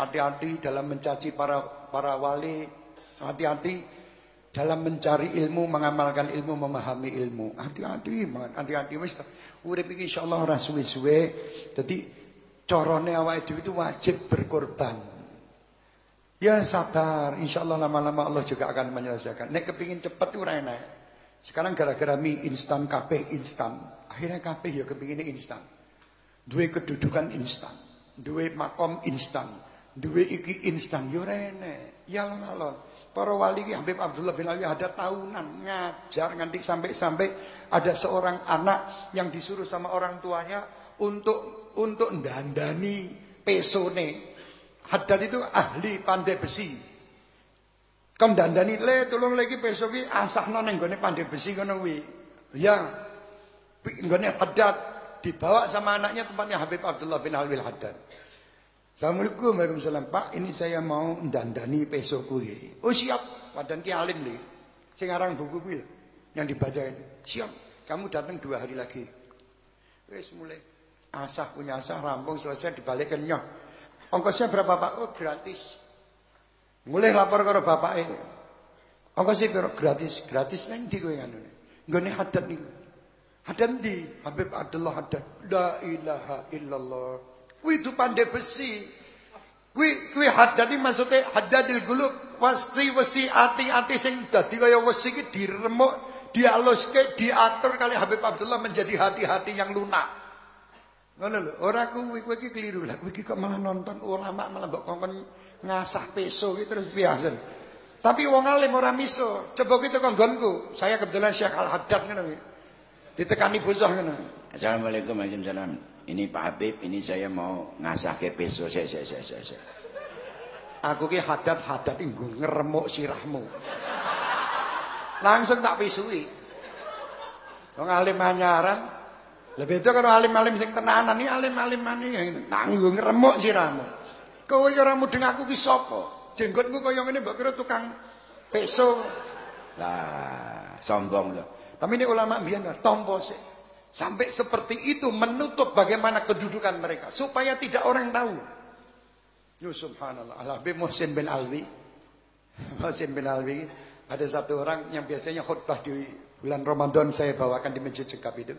hati-hati dalam mencaci para para wali, hati-hati dalam mencari ilmu, mengamalkan ilmu, memahami ilmu. Hati-hati, hati-hati wis. Urip iki insyaallah ora suwe-suwe. Dadi Corone awake dhewe itu wajib berkorban. Ya sabar, insya Allah lama-lama Allah juga akan menyelesaikan. Nek kepingin cepet itu enak. Sekarang gara-gara mie instan, kape instan. Akhirnya kape ya kepingin instan. Dua kedudukan instan. Dua makom instan. Dua iki instan. Ya enak. Ya Allah. Para wali Habib Abdullah bin Ali ada tahunan ngajar nganti sampai-sampai ada seorang anak yang disuruh sama orang tuanya untuk untuk dandani pesone. Haddad itu ahli pandai besi. Kon dandani le tolong lagi peso ki asahno ning gone pandai besi ngono kuwi. Ya. Nggone Haddad dibawa sama anaknya tempatnya Habib Abdullah bin Alwi Haddad. Assalamualaikum Waalaikumsalam. Pak ini saya mau dandani peso kuwi Oh siap. Wadan ki alim nih Sing buku kuwi yang dibaca ini. Siap. Kamu datang dua hari lagi. Wes mulai. Asah punya asah rampung selesai dibalikin nyoh. Ongkosnya berapa Pak? Oh gratis. Mulai lapor bapak ini Ongkosnya berapa? Gratis. Gratis neng di kowe ngono Nggone hadat niku Hadat di Habib Abdullah hadat La ilaha illallah Kuwi itu pandai besi. Kuwi kuwi haddati maksudnya haddadil gulub wasti wesi ati-ati sing dadi kaya wesi iki diremuk, dialuske, diatur kali Habib Abdullah menjadi hati-hati yang lunak. Ngono lho, ora kuwi kuwi iki keliru lah. Kuwi kok malah nonton ulama malah mbok kongkon ngasah peso iki terus biasa. Tapi wong alim ora miso. Coba kita konggonku. Saya kebetulan Syekh Al-Haddad ngono iki. Ditekani bocah ngono. Assalamualaikum warahmatullahi ini Pak Habib, ini saya mau ngasah ke peso. Saya, saya, saya, saya. Aku ki hadat-hadat nggo ngeremuk sirahmu. Langsung tak pisui. Wong alim anyaran. Lebih itu kalau alim-alim sing tenanan ini alim-alim mani nanggo ngeremuk sirahmu. Kowe ora mudeng aku ki sapa? Jenggotku kaya ngene mbok kira tukang peso. Lah, sombong loh. Tapi ini ulama biyen tompo sih. Sampai seperti itu menutup bagaimana kedudukan mereka. Supaya tidak orang tahu. Ya subhanallah. Al-Habib Muhsin bin Alwi. Muhsin bin Alwi. Ada satu orang yang biasanya khutbah di bulan Ramadan saya bawakan di Masjid Cekap itu.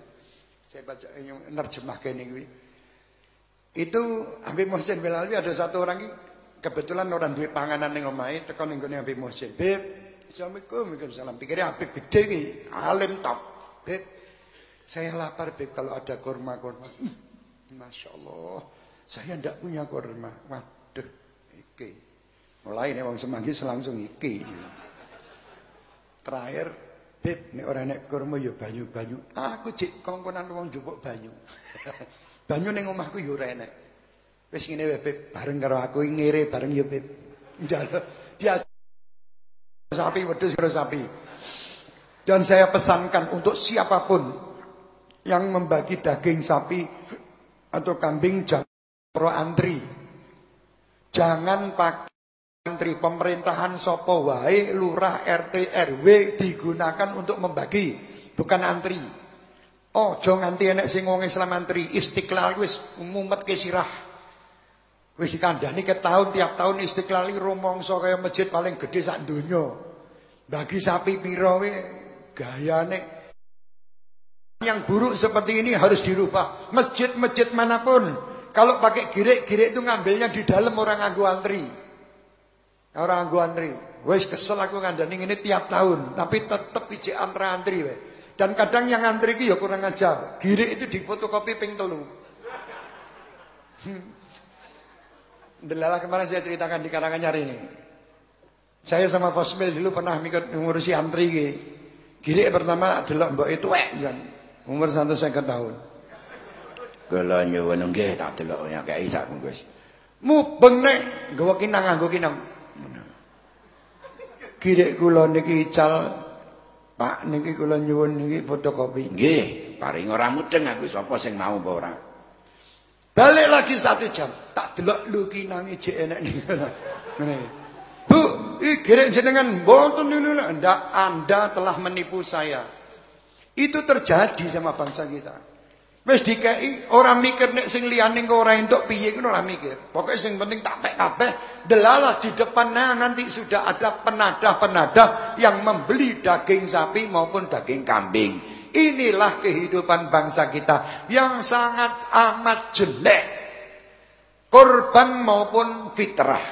Saya baca yang nerjemahkan ini. Itu Habib Muhsin bin Alwi ada satu orang kebetulan orang duit panganan yang omai tekan ning Habib Muhsin. Beb, Assalamualaikum. Waalaikumsalam. Pikirnya Habib gede iki, alim top. Beb, saya lapar Beb kalau ada kurma-kurma. Hmm, Masya Allah. Saya tidak punya kurma. Waduh. Iki. Mulai nih orang semanggi langsung iki. Terakhir. Beb. Ini orang nek kurma ya banyu-banyu. Aku cik kongkonan orang jupuk banyu. banyu ning omahku ya ora enek. Wis ngene wae Beb. Bareng karo aku ngire bareng ya Beb. Njaluk. Dia sapi wedhus karo sapi. Dan saya pesankan untuk siapa pun yang membagi daging sapi atau kambing jangan pro antri. Jangan pakai antri pemerintahan sopo wae lurah RT RW digunakan untuk membagi, bukan antri. Oh, jangan nganti enek sing Islam antri, Istiqlal wis mumet ke sirah. Wis dikandani ke tahun tiap tahun Istiqlal iki rumangsa kaya masjid paling gede sak donya. Bagi sapi pira we gayane yang buruk seperti ini harus dirubah. Masjid-masjid mana pun. Kalau pakai girik-girik itu ngambilnya di dalam orang anggu antri. Orang anggu antri. Wes kesel aku ngandani ini tiap tahun. Tapi tetap ijek antra antri. We. Dan kadang yang antri itu ya kurang ajar. Girik itu difotokopi ping telu. Hmm. Delala kemarin saya ceritakan di Karanganyar ini. Saya sama Posmil dulu pernah mikir ngurusi antri. Girik pertama adalah mbak itu kan. Umur 150 tahun. Kula nyuwun nggih tak delok ya kei sak bungkus. Mubeng nek nggawa kinang nganggo kinang. Kirek kula niki ical Pak niki kula nyuwun niki fotokopi. Nggih, paring ora mudeng aku sapa sing mau apa ora. Balik lagi satu jam. Tak delok lu kinange jek enek niku. Ngene. Bu, iki kirek jenengan mboten niku ndak Anda telah menipu saya. Itu terjadi sama bangsa kita. Wis dikei orang mikir nek sing liyane kok ora entuk piye ngono ora mikir. Pokoke sing penting tak pek kabeh delalah di depannya nanti sudah ada penadah-penadah yang membeli daging sapi maupun daging kambing. Inilah kehidupan bangsa kita yang sangat amat jelek. Korban maupun fitrah.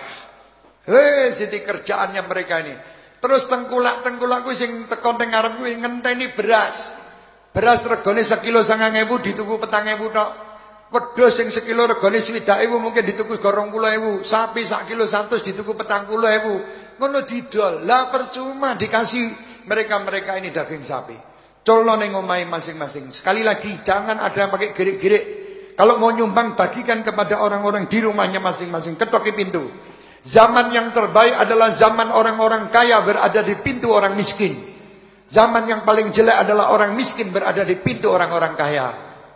Hei, jadi kerjaannya mereka ini. Terus tengkulak-tengkulak kuwi sing teko teng ngarep kuwi ngenteni beras. Beras regane sekilo 9000 dituku 4000 tok. Wedhus sing sekilo regane 20.000 mungkin dituku 20.000. Sapi sak kilo 100 dituku 40.000. Ngono didol. Lah percuma dikasih mereka-mereka ini daging sapi. Colno ning omahe masing-masing. Sekali lagi jangan ada yang pakai gerik-gerik. Kalau mau nyumbang bagikan kepada orang-orang di rumahnya masing-masing. Ketoki pintu. Zaman yang terbaik adalah zaman orang-orang kaya berada di pintu orang miskin. Zaman yang paling jelek adalah orang miskin berada di pintu orang-orang kaya.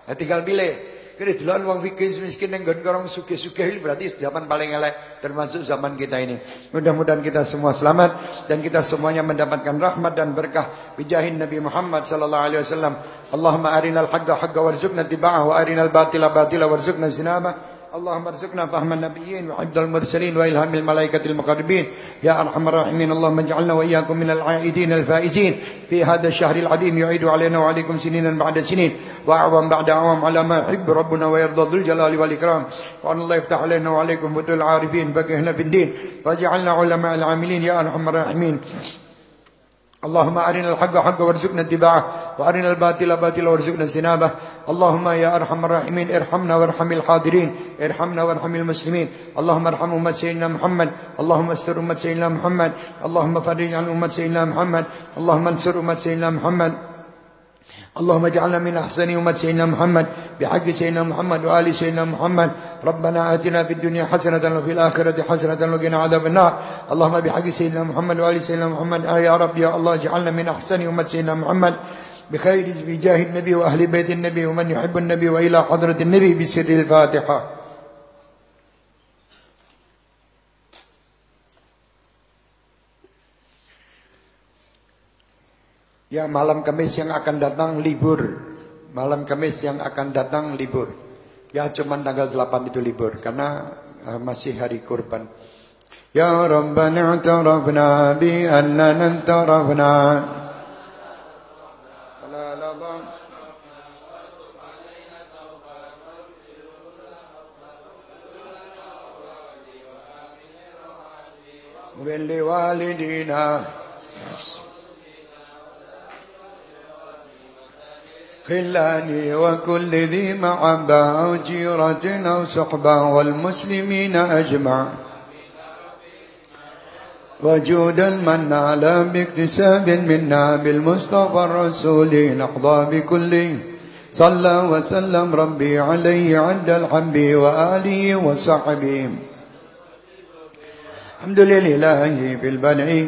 Ya, tinggal pilih. Kira delok wong fikih miskin yang nggon orang sugih-sugih berarti zaman paling elek termasuk zaman kita ini. Mudah-mudahan kita semua selamat dan kita semuanya mendapatkan rahmat dan berkah bijahin Nabi Muhammad sallallahu alaihi wasallam. Allahumma arinal haqqa haqqa warzuqna tiba'ahu wa arinal batila batila warzuqna zinabah. اللهم ارزقنا فهم النبيين وحفظ المرسلين وإلهام الملائكة المقربين يا أرحم الراحمين اللهم اجعلنا وإياكم من العائدين الفائزين في هذا الشهر العظيم يعيد علينا وعليكم سنينا بعد سنين وأعوام بعد أعوام على ما يحب ربنا ويرضى ذو الجلال والإكرام وأن الله يفتح علينا وعليكم فتوح العارفين فقهنا في الدين واجعلنا علماء العاملين يا أرحم الراحمين اللهم أرنا الحق حقا وارزقنا اتباعه وأرنا الباطل باطلا وارزقنا اجتنابه. اللهم يا أرحم الراحمين ارحمنا وارحم الحاضرين ارحمنا وارحم المسلمين. اللهم ارحم أمة سيدنا محمد اللهم استر أمة سيدنا محمد اللهم فرج عن أمة سيدنا محمد اللهم انصر أمة سيدنا محمد. اللهم اجعلنا من أحسن أمة سيدنا محمد بحق سيدنا محمد وآل سيدنا محمد. ربنا آتنا في الدنيا حسنة وفي الآخرة حسنة وقنا عذاب النار. اللهم بحق سيدنا محمد وآل سيدنا محمد. آه يا رب يا الله اجعلنا من أحسن أمة سيدنا محمد. بخير بجاه النبي وأهل بيت النبي ومن يحب النبي وإلى حضرة النبي بسر الفاتحة. Ya malam Kamis yang akan datang libur. Malam Kamis yang akan datang libur. Ya cuma tanggal 8 itu libur karena uh, masih hari kurban. Ya Rabbana i'tarafna bi annana i'tarafna ولوالدينا خلاني وكل ذي معبة أو جيرة أو صحبة والمسلمين أجمع. وجود من نال باكتساب منا بالمصطفى الرسول نحظى بكل. صلى وسلم ربي عليه عند الحب وآله وصحبه. الحمد لله في البلع